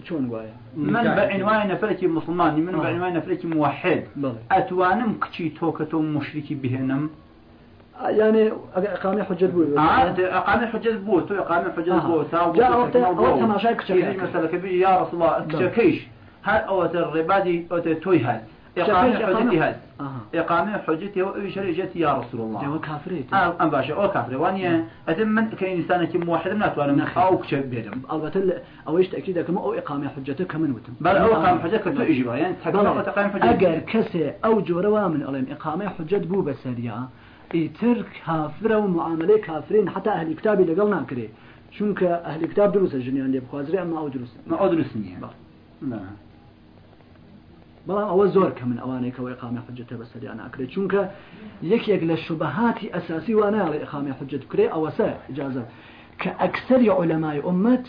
چۆن وایە من بعنوان نفسك مسلمان من آه. بعنوان نفسك موحد بڵێ أتوانم كتشيتو كتو مشركي بهنم؟ ئەگە ئقامی حجت بوو آه إقامة حجة بو تو إقامة حجة آه. بو تاو جاء وقت أول تماشاي كتشكي. مثلا كبير يا رسول الله كتشكيش هل أوت الربادي أوت توي إقامة كتشكيش حجتي هاد ئاها إقامة حجتي وإي شريجتي يا رسول الله؟ دەوە کافرێت آه، أم باشا أو كافر. وانيا أتم من كإنسان كي موحد من أتوانم؟ نخي. أو كتب بيرم ئەلبەتە لە- ئەوەیش تاکید دەکەم ئەو ئقامی حجەتە کە من وتم؟ بل أو إقامة حجة كتو إجبا يعني تحقق إقامة حجة ئەگەر کەسێ ئەو جۆرەوە من ئقامی حجت بوو بەسەریا ئیتر کافرە و معاملەی کافرین حتا ئەهلی کتابی لەگەڵ ناکرێ چونکە ئەهلی کتاب دروستە ژنیان لێ بخوازرێ ئەمە ئەو دروست نية بلى. لا بەڵام ئەوە زۆر کە من ئەوانەی کەەوە ئقامی حجتە بەسەریان ناکرێت چونکە یەکێک لە شوبهاتی ئەساسی وانایڵێ ئقامی حجت بکرێ ئەوەسە اجازە کە ئەکسری علەمای ئومەت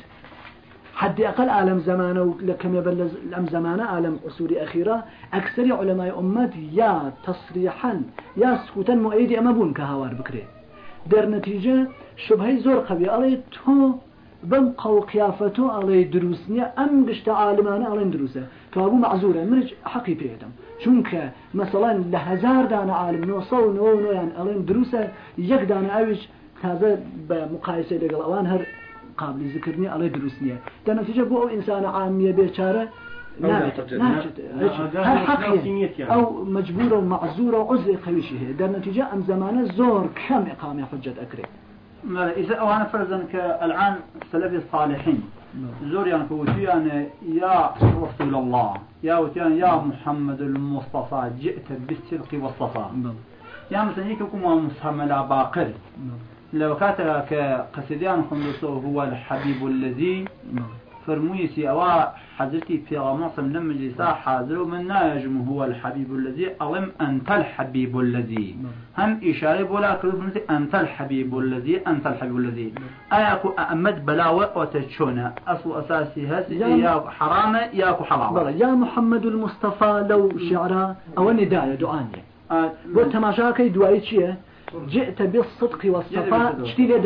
حد أقل عالم زمانه لكم يبلز الأم زمانه عالم أسوري أخيرة أكثر علماء أمت يا تصريحا يا سكوتا مؤيدي أما بون كهوار بكري. در نتيجة شبهي زور قوي علي تو بم قو قيافته علي دروسني أم قشت عالمانه علي دروسه. تو أبو معزورة مرج حقي بيدم. شونك مثلا لهزار دانا عالم نوصو نو نو يعني دروسه يك دانا أوش هذا بمقايسة لقل أوان هر قابل ذكرني على دروسنية ده نتيجة بو إنسان عامية بيشارة هل حقية أو مجبورة ومعزورة وعزة قويشة هي ده نتيجة أم زمانة زور كم إقامة حجة أكري إذا أنا فرزا كالآن السلف الصالحين زور يعني فوتيان يا رسول الله يا وتيان يا محمد المصطفى جئت بالصدق والصفاء يا مثلا يكون محمد باقر. لو كاتب كقصيدان خمسة هو الحبيب الذي فرمويسي أوا حضرتي في غماصم لما جلسا حاضر من ناجم هو الحبيب الذي أظن أنت الحبيب الذي هم إشارة بولا فرمتي أنت الحبيب الذي أنت الحبيب الذي. أياكو أمد بلاوة وتشونا أصل أساسي هس يا- يا حرام ياكو حلال. يا محمد المصطفى لو شعرا أو نداية دعانية آه، بو تماشاكي دعاية چية؟ جئت بالصدق والصفاء. شتي لي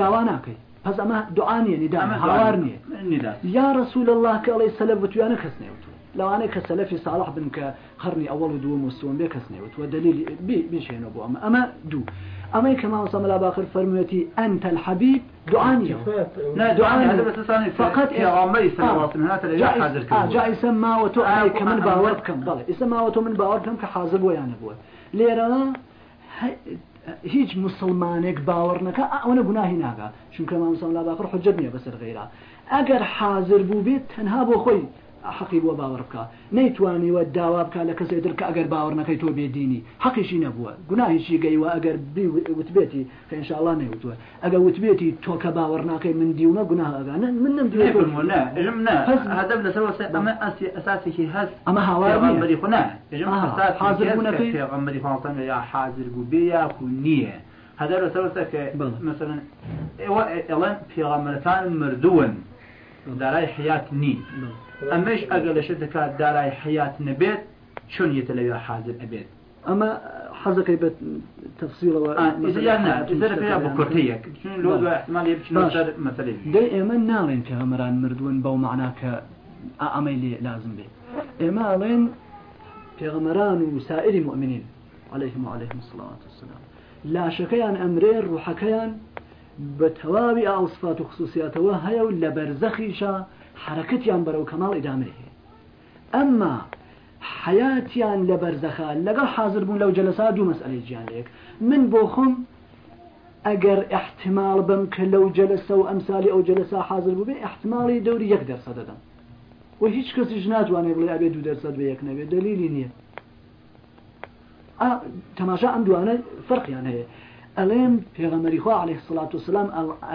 دعانية نداية أما هاوارنية نداء يا رسول الله كالي السلف وتوانا كسني وتو لو أنا كسلفي صالح بن كقرني أول ودو مستوى بي كسني وتو دليل بي شيء نبو أما أما دو. أما كما وصل لا باخر فرميتي أنت الحبيب دعاني لا دعاني هذا بس ثاني فقط يا الله عليه وسلم هذا اللي جاء حاضر آه كله جاء يسمى وتو آه، آه، باوركم بلى يسمى وتو من باوركم كحاضر ويانا بوا ليرا هیچ مسلمانێک باوەڕ نەکە. ئەوە گوناهی ناگا چونکە مامسان لا باخر حجت نییە بەسەر غیرا ئەگەر حاضر بوو بێت تەنها بۆ خۆی. حەقی بۆ باوەڕ بکە. نەیتوانیوە داوا بکە لە کەسێ در کە ئەگەر باوەڕ نەکەی تۆ بێدینی. حەقیشی نەبووە. گوناهیشی گەیوە ئەگەر وتبێتی فإنشاءله نەوتوە ئەگەر وتبێتی تۆ کە باوەڕ ناکەی من دیونە گوناه ئەگانە من ئەمە هاوار نییە. پیغمبری خو نه. جمع آه، أساس حاضر حاضر بوونەکەی؟ بونا پیغمبری خو صلی یا حاضر بو بیا کو نیه هذا لو سوى ك بلى. مثلا الان پیغمبر كان مردون دارای حياة ني أمش أقل شدك دارای حياة نبيت شون يتلوي حاضر أبيت ئەمە حەزەکەی بە تەفسیڵەوە آه إذا جانا إذا فيها بكرتية شنو لو. احتمال يبش. نصر مثلا دەی ئێمە ناڵێن پێغەمەران مردوون بەو معنا کە ئا- ئەمەی لێ لازم بێ ئێمە ئەڵێن پێغەمەران و سائری مؤمنین عليهم وعليهم الصلاة والسلام. لاشەکەیان ئەمرێ ڕوحەکەیان بە تەواوی ئاوسفات و خصوصیاتەوە هەیە و لە بەرزەخیشە حرەکەتیان بەرەو کەماڵ ئیدامێ هەیە. ئەمما حياتیان لە بەرزەخە لەگەڵ حاضر بوون لەو جەلسا دوو مەسئلەی گیان لێک من بۆ خۆم ئەگەر احتمال بم کە لەو جەلسە و ئەمسالی ئەو جەلسا حاضر بوو بێ احتمالی دەوری یەک دەرسە دەدەم. و هیچ کەسیش ناتوانێت بڵێ ئەبێ دوو دەرسەد بە یەک نەبێت دلیلی نییە. تەماشا ئەم دوانە فەرقیان هەیە. ئەڵێم پێغەمەری خوا عليه الصلاة والسلام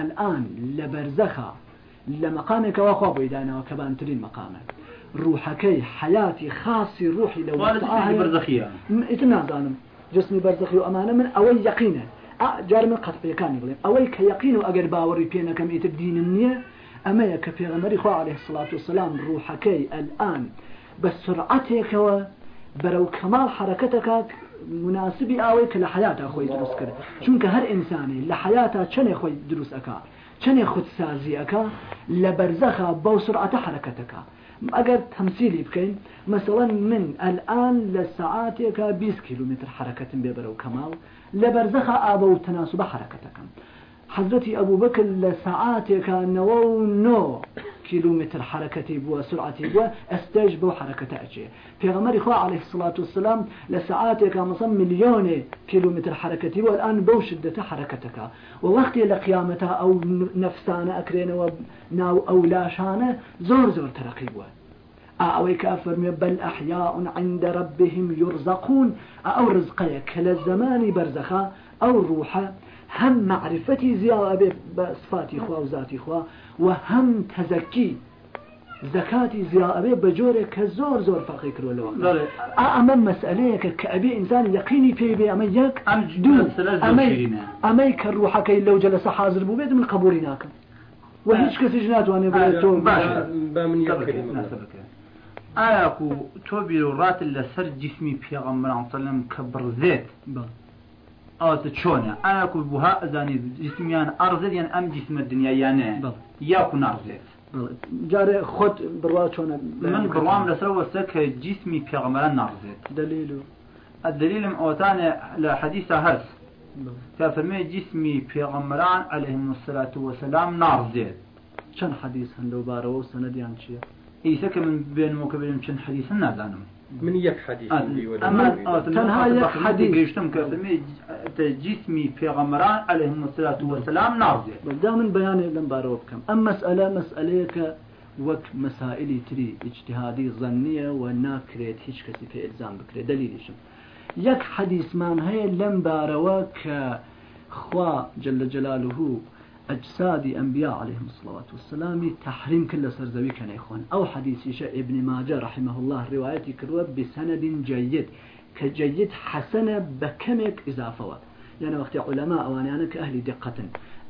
الآن لە بەرزەخە لە مەقامێکەوە خوا بۆی دانەوە کە بانترین مەقامێک ڕوحەکەی حياتی خاصی ڕوحی لە بەرزەخیە ئیتر نازانم جسمی بەرزەخی و ئەمانە من ئەوەی یەقینە جار من قەتپەکانی بڵێم ئەوەی کە یەقین و ئەگەر باوەڕی پێنەکەم ئیتر دینم نییە ئەمەیە کە پێغەمەری خوا عليه الصلاة والسلام ڕوحەکەی الآن سرعتێکەوە بەرەو کەمال حرەکەتەکە مناسبی ئەوەی کە لە حیاتا خۆی دروست کرد. چونکە هەر ئینسانی لە حیاتا چنێ خۆی دروستەکە چنێ خودسازیەکە لە بەرزەخە بەو سرعەتە حرکەتەکە. ئەگەر تەمسیلی بکەین مثلەن من ئەلان لە سعاتێکە 20 کیلومتر حرکەتم بێ بەرەو کەماڵ لە بەرزەخە ئابە و تەناسوبە حرکەتەکەم. حەزەتی ئەبوو بکرد لە سعاتێکە 90 كيلومتر حركتي بوا سرعتي بوا استجب بو أجي في پیغمبر خو عليه الصلاة والسلام لساعات كما مليون كيلومتر حركتي والان بو شده حركتك ووقت لقيامتها أو نفسانه اكرينه وناو أو لاشانه زور زور ترقي بوا. ئەوەی کافرمێ بل أحياء عند ربهم يرزقون أو رزقك للزمان برزخا أو روحا هم معرفتي زيادة بصفاتي خوا وذاتي خوا وهم تزكي زكاتي زيادة بجورة كزور زور فرقي كرو لو أما مسألة كأبي إنسان يقيني في بي أما يك دو أما أما كروحك لو جلس حاضر بو بيد من قبورناك وهيش كسجنات وأنا بلتو بامن يكرم ئایا و تۆ بیرۆڕات لەسەر جسمی پێغەمبران سەلم کە بڕزێت ئەوە چۆنە؟ ئایا و بووها ئەزانی جسمیان ئارزێت ئەم جسمە دنیایانە یاکو نارزێت؟ جارێ خۆت بڕوا چۆنە؟ من بڕوام لەسەر وەسە کە جسمی پێغەمبەران نارزێت. دلیل و الدليل أوتاني لحديث هرس كفرمي جسمي پیغمبران عليهم الصلاة والسلام نار زيت چەند حەدیث هەن لەو بارەوە و سەنەدیان چییە؟ ئیسە کە من کە بێنم چەند حەدیثن نازانم. من يك حديث ولا أما ما تنها يك حديث. فەرمێ جسمی پێغەمبەران عليهم الصلاة والسلام نار زيت بەدا من لەم بارەوە بکەم. ئەم مەسئلە مەسئلەیە کە وەک مەسائلی تری اجتهادی زەنیە و ناکرێت هیچ کەسی پێ ئلزام بکرێت. دلیلیشم یەک حەدیسمان هەیە لەم بارەوە کە خوا جل جلاله أجساد أنبياء عليهم الصلاة والسلام تحريم كل سرزوي كان يخون أو حديث شاء ابن ماجه رحمه الله روايتي كروب بسند جيد كجيد حسن بكمك إضافة. يعني وقت علماء وأنا كأهل دقة.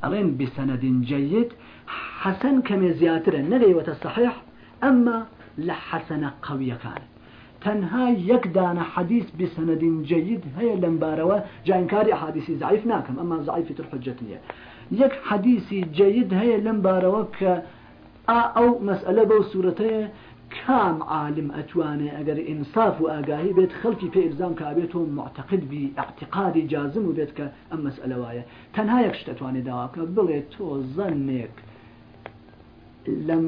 ألين بسند جيد حسن كم زياتر نغي وتصحيح أما لحسن قوية كانت تنها يكدان حديث بسند جيد هي لمباروا جاء إنكار أحاديث ضعيف ناكم أما ضعيفة الحجة نية یەک حەدیسی جید هەیە لەم بارەوە کە ئا ئەو مەسئلە بەو سوورەتەیە کام عالم ئەتوانێ ئەگەر ئینصاف و ئاگاهی بێت خەڵکی پێ ئرزام کابێت و معتقد بی اعتقادی جازم و بێت کە ئەم مەسئلەوایە تەنها یەک شتەتوانێت داواکە بڵێ تۆ زەنمێک لەم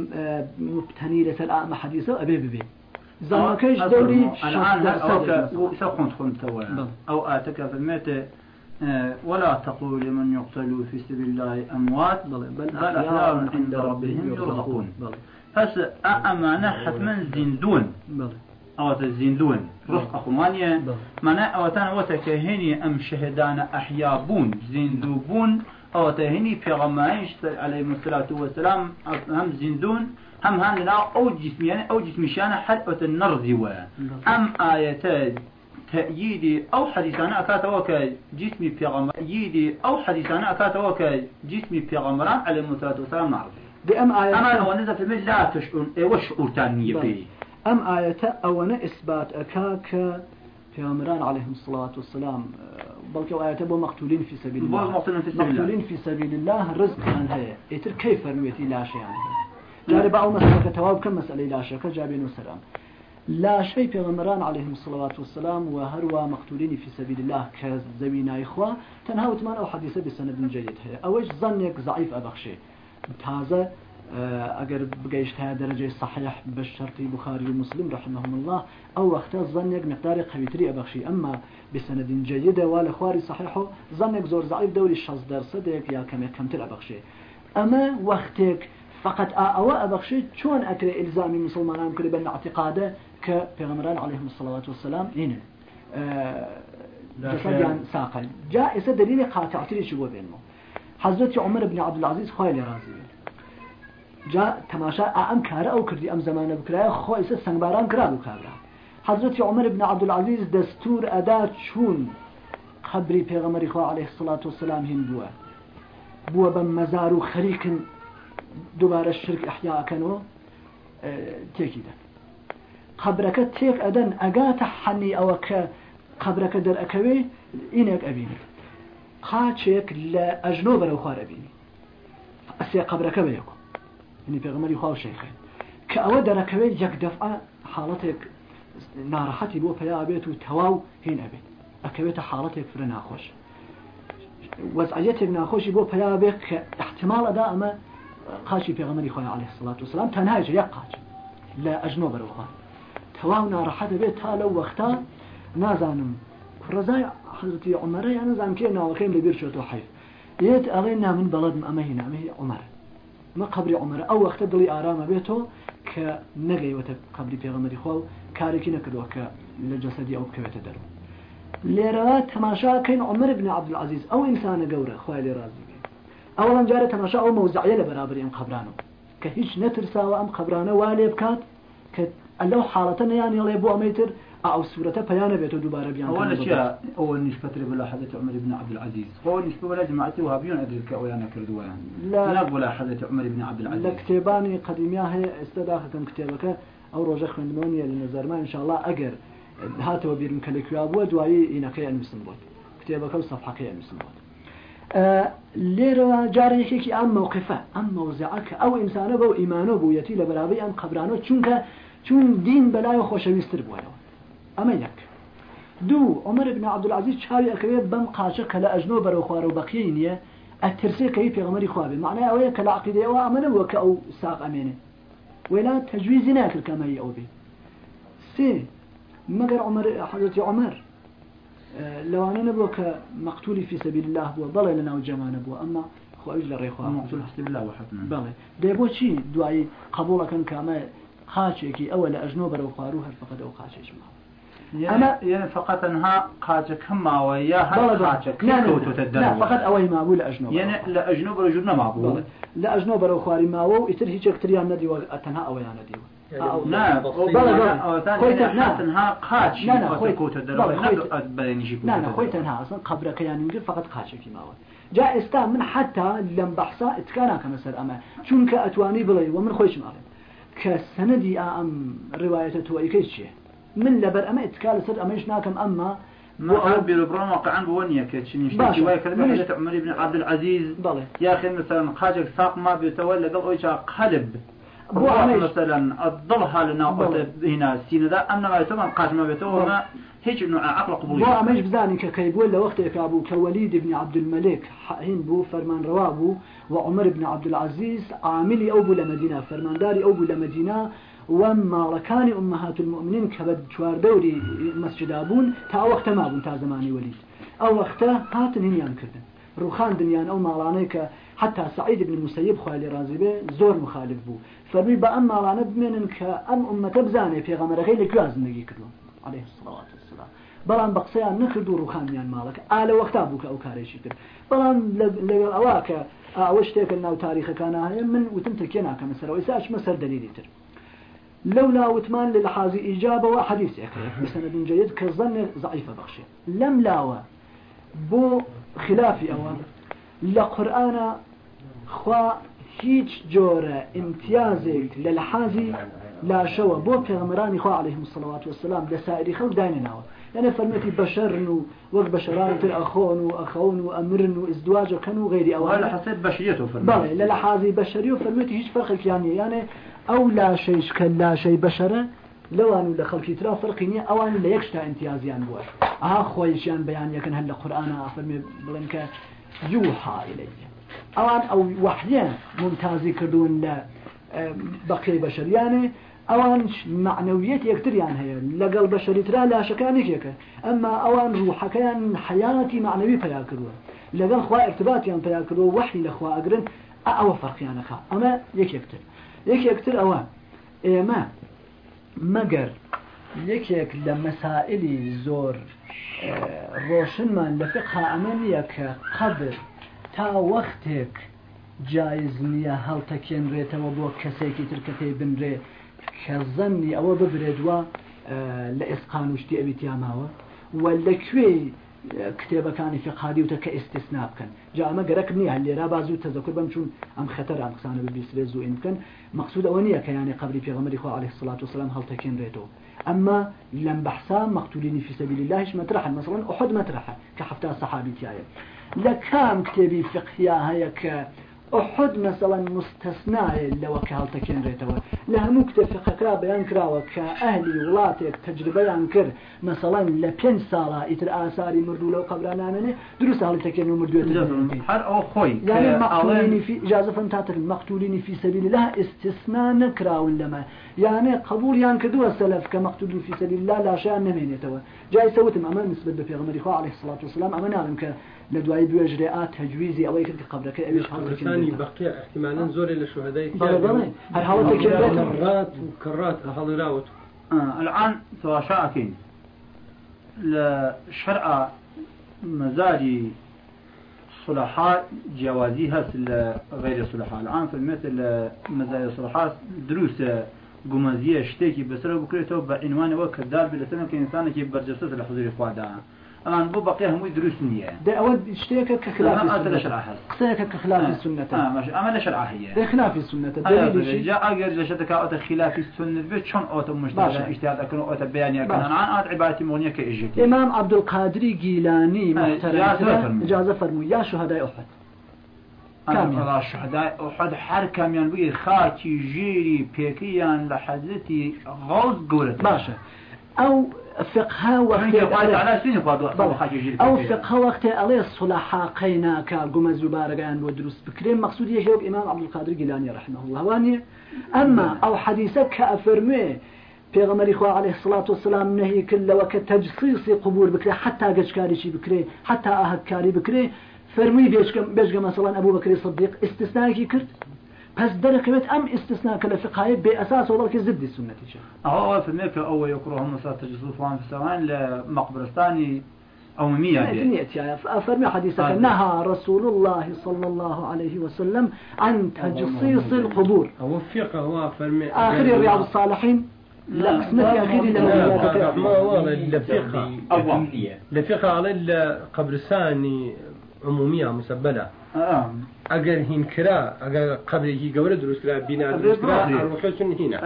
مبتەنی لەسەر ئامە حەدیسە ئەبێ ببێ زانەکەش دەوری ئەو ئاتەکە فرمێتێ ولا تقول لمن يقتل في سبيل الله أموات بل أحياء عند ربهم يرزقون. بل هس أمانة حتما زندون. بل أو الزندون أخوانية بل. معناه أو تان وتكهني أم شهدان أحيابون. زندوبون. أو تهني في غمائش عليه الصلاة والسلام هم زندون هم هان لا أو جسميان أو جسمشان حلقة النرد و أم آيات تأييدي أو حديثانا أكاتا وكا جسمي في غمر تأييدي أو حديثانا أكاتا وكا جسمي في غمران عليه الصلاة والسلام نعرض بأم آية أما نزل في المل لا إيه وشعور تانية. فيه؟ أم آية أونا إثبات أكاك في عمران عليهم الصلاة والسلام. بل كو آية بو مقتولين في سبيل الله. مقتولين في سبيل الله. مقتولين في سبيل الله رزق عن هي. إتر كيف رميتي لا شيء عن هي جاري بعض مسألة تواب كم مسألة لا شيء؟ كجابين وسلام. لا شيء في غمران عليهم الصلاة والسلام وهروا مقتولين في سبيل الله كزمينا إخوة. تنها وتمان أو حديثة بسند جيد. هي. أوش ظنك ضعيف أبخشي تازة ئەگەر بگەیشت هەیە دەرەجەی صحیح بە شەرتی بخاری و رحمهم الله. ئەو وەختە زەنێک مقداری قەویتری ئەبەخشی ئەمما بسەنەدین جەیدە وا لە خواری صحیح و زەنێک زۆر زعیف دەوری 6 دەرسەدێک یا کەمێک ئەبەخشێ ئەمە وەختێک فقط ئەوە ئەبەخشێت چۆن ئەکرێ ئلزامی مسلمانان کرد بە کە پێغەمبەران عليهم الصلاة والسلام هینن جسدیان ساقل جا ئێستا دلیلی قاطعتری بۆ بێنمەوە حضرت عمر بن عبد العزيز خوای لێ رازی جا تماشا ئەم کارە ئەو کردی ئەم زمانە بکرایە خۆ ئێستا سنگباران کرا کابرا. عمر بن عبد العزيز دستور ئەدا چوون قبری پێغەمەری خوا عليه الصلاة والسلام هین بووە بووە بە مەزار و خەریکن دووبارە شرک ئەحیاکەنەوە تێکی دەن قبرەکە تێک ئەدەن ئەگاتە حەنی ئەوە کە قبرەکە دەرئەکەوێ ئینێک ئەبینی. قاچێک لە ئەژنۆ بەرەو خوارە بینی ئەسێ قبرەکە بەیەکۆ نی پێغمەری خوا شەیخێن کە ئەوە دەرەکەوێت یەک دەفع حاڵەتێک ناڕەحەتی بۆ پیا بێت و تەواو هین ئەبێت ئەکەوێتە حاڵەتێک فرە ناخۆش. وەزعەتێک ناخۆشی بۆ پیا بێت کە احتمال ئەدا ئەمە قاچی پێغمەری خۆی عليه الصلاة والسلام تەنهاج یەک قاچ. لە ئەژنۆ بەرەوخوا تەواو ناڕەحەت دەبێت تا لەو وەختا نازانم. ڕزای حضرتی عمره یان نزانم کێ ناوەکەیم لەبیر چێتەوە حیف یەت ئەڵێ نامن بەڵەدم ئەمە هی نامەی عمر ما قبری عمر ئەو وەختە دڵی ئارامە بێتەوە کە نەگەیوەتە قبری پێغەمەری خۆ و کارێکی نەکردووە کە لە جەسەدی ئەو بکەوێتە دەرو. لێرە تەماشاکەین عمر بن عبد العزيز ئەو ئینسانە گەورە. خوای لێ رازی ئەوڵان جارە تەماشا ئەو مەوزعە لە بەرابری ئەم قبرانەوە کە هیچ نەترساوە ئەم قبرانە وا لێ بکات کە لەو حاڵەتە نەیان ڵێ بۆ دوباره بيان أول أشياء أول نسبة بلا حدث عمر بن عبد العزيز نسبة ولا جماعة وهابيون أدرك أو أنا كردوان لا. لا ولا حدث عمر بن عبد العزيز لكتاباني قديمية هي استداخة كتابك أو رجع خوندمونيا لنظر ما إن شاء الله أجر هاتوا بيرم كلكوا بود وعي إنكي المسلم بود كتابك وصفحة كي المسلم بود لێرەوە جارێکێکی ئەم مووقفە ئەم مەوزعەکە ئەو ئینسانە بەو ئیمانۆ بوویەتی لە بەراوی ئەم قبرانۆ چونکە چون دین بەلای خۆشەویستتر بووەوە ئەمە یەک. دوو عمر بن عبدالعزیز چاوی ئەکەوێت بەم قاچە کە لە ئەژنۆ بەرەو خوارە و بەقیی نییە ئەترسێ کەی پێغمەری خوابێ. معنای ئەوەیە کە لە عقیدەوە ئەمەە وە کە ئەو ساق ئەمێنێ. وێلا تەجویزی ناکرد کەمەی ئەو بێ. سێ مەگەر عمر حەزەتی عمر لەوانە نەبووە کە مەقتولی فی سەبیل الله بووە بەڵێ لە ناو جەمانە بووە ئەمە خۆش لە ڕێخوا بەڵێ. دێ بۆچی دوایی قبولەکەن کامە خاچێکی ئەوە لە ئەژنۆ بەرەو خوارو هەر فقط ئەو خاچێش ماوە. أنا يعني فقط أنها قاچك هم ويا هل كوتو لا فقط أوي ما بقول أجنوب يعني لا أجنوب رجلنا ما بقول لا أجنوب رو خواري ما هو يتر هيك كتريان ندي وأتنها أوي أنا ديو نعم خويت تنها قاچ خويت كوتو درو لا لا خويت تنها أصلا قبرك يعني يمكن فقط قاچك ما هو. جاء استا من ومن خويش مالي كسندي أم رواية توأيكيش شيء من لبر أما إتكال سر أماش ناكم أما ما بيرو برون واقعا بونيا كتشني شتي واي كلمة عمر بن عبد العزيز يا أخي مثلا خاجك ساق ما بيتولى قال أيش قلب. بو مثلا الضلها لنا هنا سينا ذا أمنا ما يتم قاش ما بيتو ما هيك نوع عقل قبولي بو أمش بزاني كيبول لوقت أبو كوليد بن عبد الملك هين بو فرمان روابو وعمر بن عبد العزيز عاملي أو بو لمدينة فرمان داري أو بو لمدينة وماڵەکانی ئومەهات المؤمنین کە بە چواردەوری مەسجدابوون تا وەختە مابوون تا زمانی وەلید ئەو وەختە هاتن هینیان کردن ڕوخان دنیان ئەو ماڵانەی کە حتا سعید بن مسیب خالی رازی بێ زۆر مخالف بوو بە ئەم ماڵانە بمێنن کە ئەم ئومەتە بزانێ پێغەمەرەکەی لەکوێ زندگی کردو عليه الصلاة والسلام. بەڵام بە قسەیان نەکرد و ڕوخانیان ماڵەکە ئالە وەختا بوو کە ئەو کارێکی کرد. بەڵام لەگەڵ ئەوە کە ئەوە شتێکە ناو تاریخەکانە هەیە من وتم تەکێ ناکەمە سەرەوەی ساچمە سەر دەلیلی تر. لولا وتمان للحاظ إجابة وحديث بسند جيد كظن ضعيفة بخشي لم لاوى بو خلافي أوان لقرآن خوا هیچ جۆرە امتیازێک لە لەحازی لاشەوە بۆ پێغمەرانی خوا عليهلهم الصلوات والسلام لە سائری خەڵک داینەناوە. یعنی فەرمەتی بەشەرن و وەک بەشەرانتر ئەخۆن و ئەخەون و ئەمرن و ئزدواجەکەن و غیری ئەوە لە حسێت بەشیێت و بەڵێ لە لەحازی بەشەری و فەرمەتی هیچ فەرقێکیان یانێ ئەو لاشەیش کە لاشەی بەشەرە لەوان و لە خەڵکی ترا فەرقی نییە ئەوان لە یەکشتا امتیازیان بووە. ئاها خۆیشیان بەیان یەکەن هەر لە قورآە ئافرمێ بڵێن کە یوحا إليه ئەوان ئەو وحیە ممتازی کردوون لە بقي بشر يعني ئەوان معنەویەت یەکتریان هەیە. لەگەڵ بە شەریترا لاشەکانێکێکە ئەمما ئەوان ڕوحەکەیان حیاتی معنەوی پیا کردووە. لەگەڵ خوا ارتباطیان پیا کردەوە وحی لەخوا ئەگرن ئەوە فەرقیانەکە ئەمە یەکێکتر یەکێکتر ئەوە ئێمە مەگەر یەکێک لە مەسائلی زۆر ڕۆشنمان لە فقها ئەمە نییە کە قەبر تا وەختێک جایز نییە هەڵتەکێنرێتەوە بۆ کەسێکی ترکە پێی بنرێ کە زەنی ئەوە ببرێتوە لە ئێسقان وشتی ئەوی تیاماوە و لەکوێ کتێبەکانی فقادی وتە کە ئێستسنا بکەن. جامە گەرەک نییە لێرا بازوو تەزەکر بم چون ئەم خەتەر ئەم قسانە ببیسرێ زوین بکەن. مەقصود ئەوە نییە کە یانی قبری پێغەمەری خوا عليه الصلاة والسلام هەڵتەکێنرێتەوە أما لم بحثا مقتولين في سبيل الله مطرحا مثلا أحد كحفتا صحابي تيايا لكام كتابي فقهيا هيك أحد مثلا مستثناء لو كهل تكين ريتوا لها مكتفق كرا بيان كراوة كأهلي ولاتك تجربة ينكر مثلا لبين سالة إتر آثاري مردو لو قبرانا نني دروس هل تكين مردو هر أو خوي يعني مقتولين في إجازة فانتاتر المقتولين في سبيل الله استثناء نكراو لما. يعني قبول ينكدوا السلف كمقتولين في سبيل الله لا شيء نمين يتوا جاي سوتم أمان نسبة بفيغمري عليه الصلاة والسلام أمان نعلم لە دوای بێژرێات تەجویزی ئەوەی کرد کە قبلەکە ئەوش هەڵەکانی بەقیە احتیمالن زۆر لە شوهدای هەر هەڵەت كرات هەڵراوت الآن سواء شاكين لشرع مزاري صلحاء جوازي هس غير صلحاء الآن في مثل مزاري صلحاء دروس قمزية شتيكي بسرعة بكريتو بعنوان وقت دار بلسنة كإنسانك برجسة لحضور إخوة الآن بو بقيه هم يدرس نية ده أود اشتيك كخلاف السنة هذا شرع هذا قصيك كخلاف آه. السنة. آه ماشي. أما شرع هي ده خلاف السنة. هذا دليل شيء جاء أجر لشتك أوت خلاف السنة. بيت شون أوت مشترك باشا. اجتهاد أكون أوت بياني أكون باشا. أنا عن أوت عبارتي مغنية كإجتي. إمام عبد القادر جيلاني آه، محترم. إجازة كده، فرمو. يا شهداء أحد. أنا كامل. فلا شهداء أحد حر كاميان بقي خاكي جيري بيكيان لحزتي غوز قولت باشا. أو فقها وقت قال على سنين قادوا بلى. خاكي جيري أو بيكيان. فقه وقت عليه الصلاحة قينا كالقوم الزبارقان ودروس بكرين مقصود يجيب إمام عبد القادر جيلاني رحمه الله وانية أما أو حديثك كأفرمي پیغمبر خوا عليه الصلاة والسلام كل وك تجسيس قبور بكري حتى قشكاري شي بكري حتى أهد كاري بكري فرمي بيشك بيشك مثلا أبو بكر الصديق استثناء كي كرت بس دركبت أم استثناء كلا فقهاية بأساس والله كزد السنة شيء هو في الملك أول يكرههم مسألة تجسس وان في السماء لمقبرستاني أممية بيه. نيتي أفرمي حديثك آه. نهى رسول الله صلى الله عليه وسلم عن تجصيص القبور هو فقه هو فرمي آخر رياض الصالحين لا اسمك آخر لا لما ما والله لفقه لفقه على القبرساني عمومية مسبلة. آه. اگر هین کرا اگر قبرێکی گەورە دروست کرا بینا دروست کرا قبرێ ئەڕۆخە چون هینە؟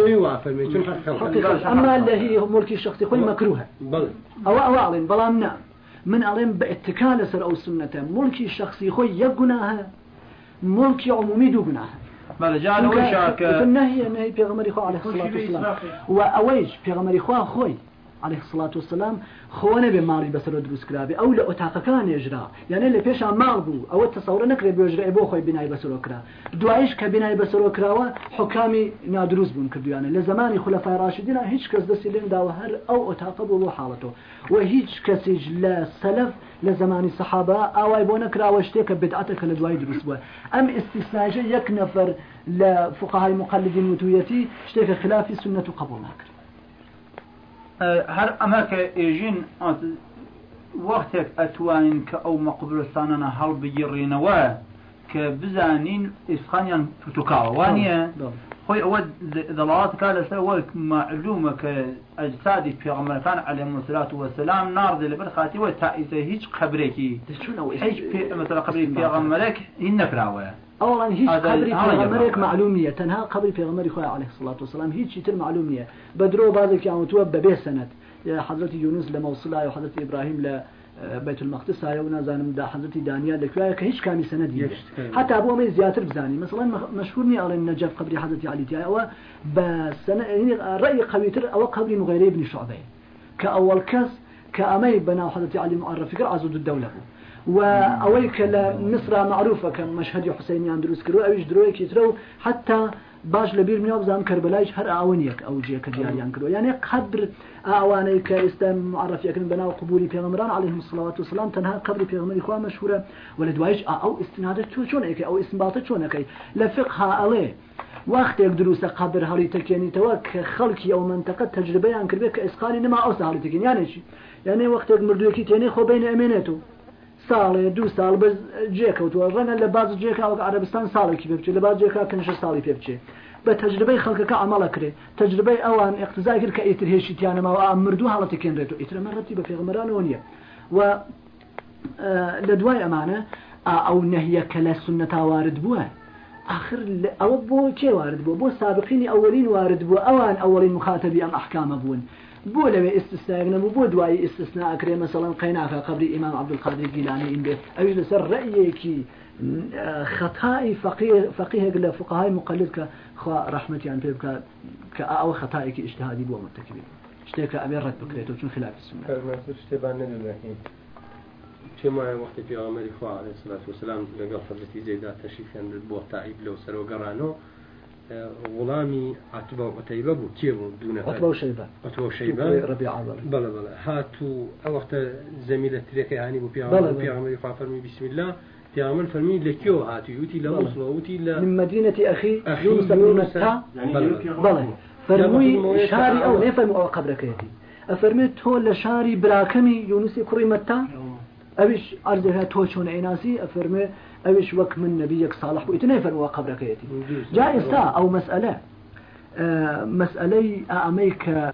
نووي وافەرمێ چون حقیقة حقيقة أما اللي هي ملكي الشخصي خوي مكروهة بەڵێ أو أو أعلن بلام نعم من أعلن باتكال سر أو سنة ملكي الشخصي خوي يقناها ملكي عمومي دو قناها بله جعل وشاك في النهي النهي بيغمري خو عليه الصلاة والسلام. وأويج بيغمري خو خوي عليه الصلاة والسلام خونه بماري بسر دروس كرابي أو لأتاق كان يجرى يعني اللي بيش مال بو أو التصور نكري بيجرى بو خوي بناي بسر كرا دوايش كبناي بسر كراوا حكامي نادروس بون كردو يعني لزمان خلفاء راشدين هيش كس دسي لين داو هر أو أتاق بو حالته وهيش كسيج لا سلف لزمان الصحابة أو يبون كرا واشتيك بدعتك لدواي دروس بو أم استثناء يك نفر لفقهاء مقلدين وتويتي اشتيك خلافي سنة قبول ناكر هر أما كإيجين وقتك أتوانين كأو مقبرستاننا هل بجرينوا كبزانين إسخانيان برتقال وانيا خوي أود ضلالات قال سوى معلومة كأجسادي في غمركان عليهم الصلاة والسلام نار ذي لبرخاتي وتائسة هيج خبريكي شنو هيج في مثلا قبري في غمرك هنكراوه اولا هیچ قبری پیغمبرێک جواب. معلومیه تەنها قبری پێغمەری خۆی عليه الصلاة والسلام هیچی تر معلومیه. بەدرۆ بازێکی ئەوتووە بەبێ سەنەت یا حضرت یونس مەوسلا و حضرت ئیبراهیم لە آه، بيت المقدس هاي ونازانم دا حضرت دانيال لكوايا كهيش كامي سند حتى ابو مي زياتر بزاني مثلا مخ- مشهور ني على النجف قبر حضرت علي تي أو بس يعني راي قويتر أو قبر مغيري بن شعبه. كاول كس كامي بنا حضرت علي معرف فكر عزود الدولة و ئەوەی کە لە نسرا معروفەکەم مەشهدی حوسینیان دروست کرد و ئەویش درۆیەکی ترە و حتا باش لەبیر منیا بزانام کربلایش هەر ئاون یەک ئەو جێکە دیاریان کردو یانە قدر ئەوانەی کە ئێستا معرفەکەن بەناو قوبوری پێغەمەران عليه الصلاة والسلام تەنها قبری پێغەمەری خوا مەشهورە و لە دوایش ئەو استنادە چۆ چۆنێکی ئەو ئیسمباتە چۆنەکەی؟ لە فقها ئەڵێ وەختێک دروستە قبر هەڵی تەکێنیتەوە کە خەڵکی ئەو منتەقە تەجرەبەیان کردێت کە ئسقالی نما ئەو ساڵی تکینیانێکی یانەی وەختێک مردووەکی تێنێ خۆ بینە ئەمێنێت و ساڵێ دو ساڵ بەس جێکەوتوە ڕەنە لە باز جێکاوە عربستان ساڵێکی پێ بچێت لە باز جێکا کنش ساڵی پێ بچێت بە تەجربەی خەڵکەکە ئەمەڵە کرێ. تەجربەی ئەوان اقتزای کرد کە ئیتر هێشی تیانەماوە مردوو هەڵەتی کێنرێت و ئیترەمە ڕەتی بە پێغمەرانەوە نییە. و لە دوای ئەمانە ئەو نەهیە کە لە سنەتا وارد بووە. آخر ئەوە بۆ کێ وارد بوو بۆ سابقینی ئەوەلین وارد بوو ئەوان ئەوەڵین مخاتبی ئەم ئەحکامە بوون. بۆ لەوێ ئستسناک نەبوو بۆ دوایی ئستسنا ئەکرێ مەسەڵەن قەیناکە قبری ئیمان عبدالقادر گیلانی ئین بێ. ئەوش لەسەر ڕەیەکی خەتای فقیهێک لە فقهای مقلد کە خوا ڕحمەتیان پێ بکە کە ئەوە خەتایەکی ئشتهادی بۆ مرتکبی شتێکە ئەبێ ڕەت بکرێتەوە چون خلافی سنە شتێبان نەدەبین چێم وایە وەختی پێغەمەری خوا عليه الصلاة والسلام لەگەڵ حەزرەتی زەیدا تەشریفیان بۆ تایب لەو سەرۆ گەڕانەوە وڵامی عتبە و قتەیبە بوو کێ بوو دوونە عتبە و شەیبە عتبە و شەیبە ربيع هاتوو ئەو وەختە زەمی لە ترێکی هانی بوو بەڵێ. پیامەری خوا فەرمی بسم الله. لە کێو هاتووی وتی لە بەڵێ. مووسڵ وتی لە من مدينة أخي أخي يونس بن يونس. بلى فرموي فرموي شاري أو. نفهم أو قبرك يتي أفرمي تو لشاري براكمي يونس كري متى أبيش أرزها تو شون عيناسي أفرمي أبيش وك من نبيك صالح إتنفر أو قبرك يتي جائز تا أو مسألة. آه، مسألة أميك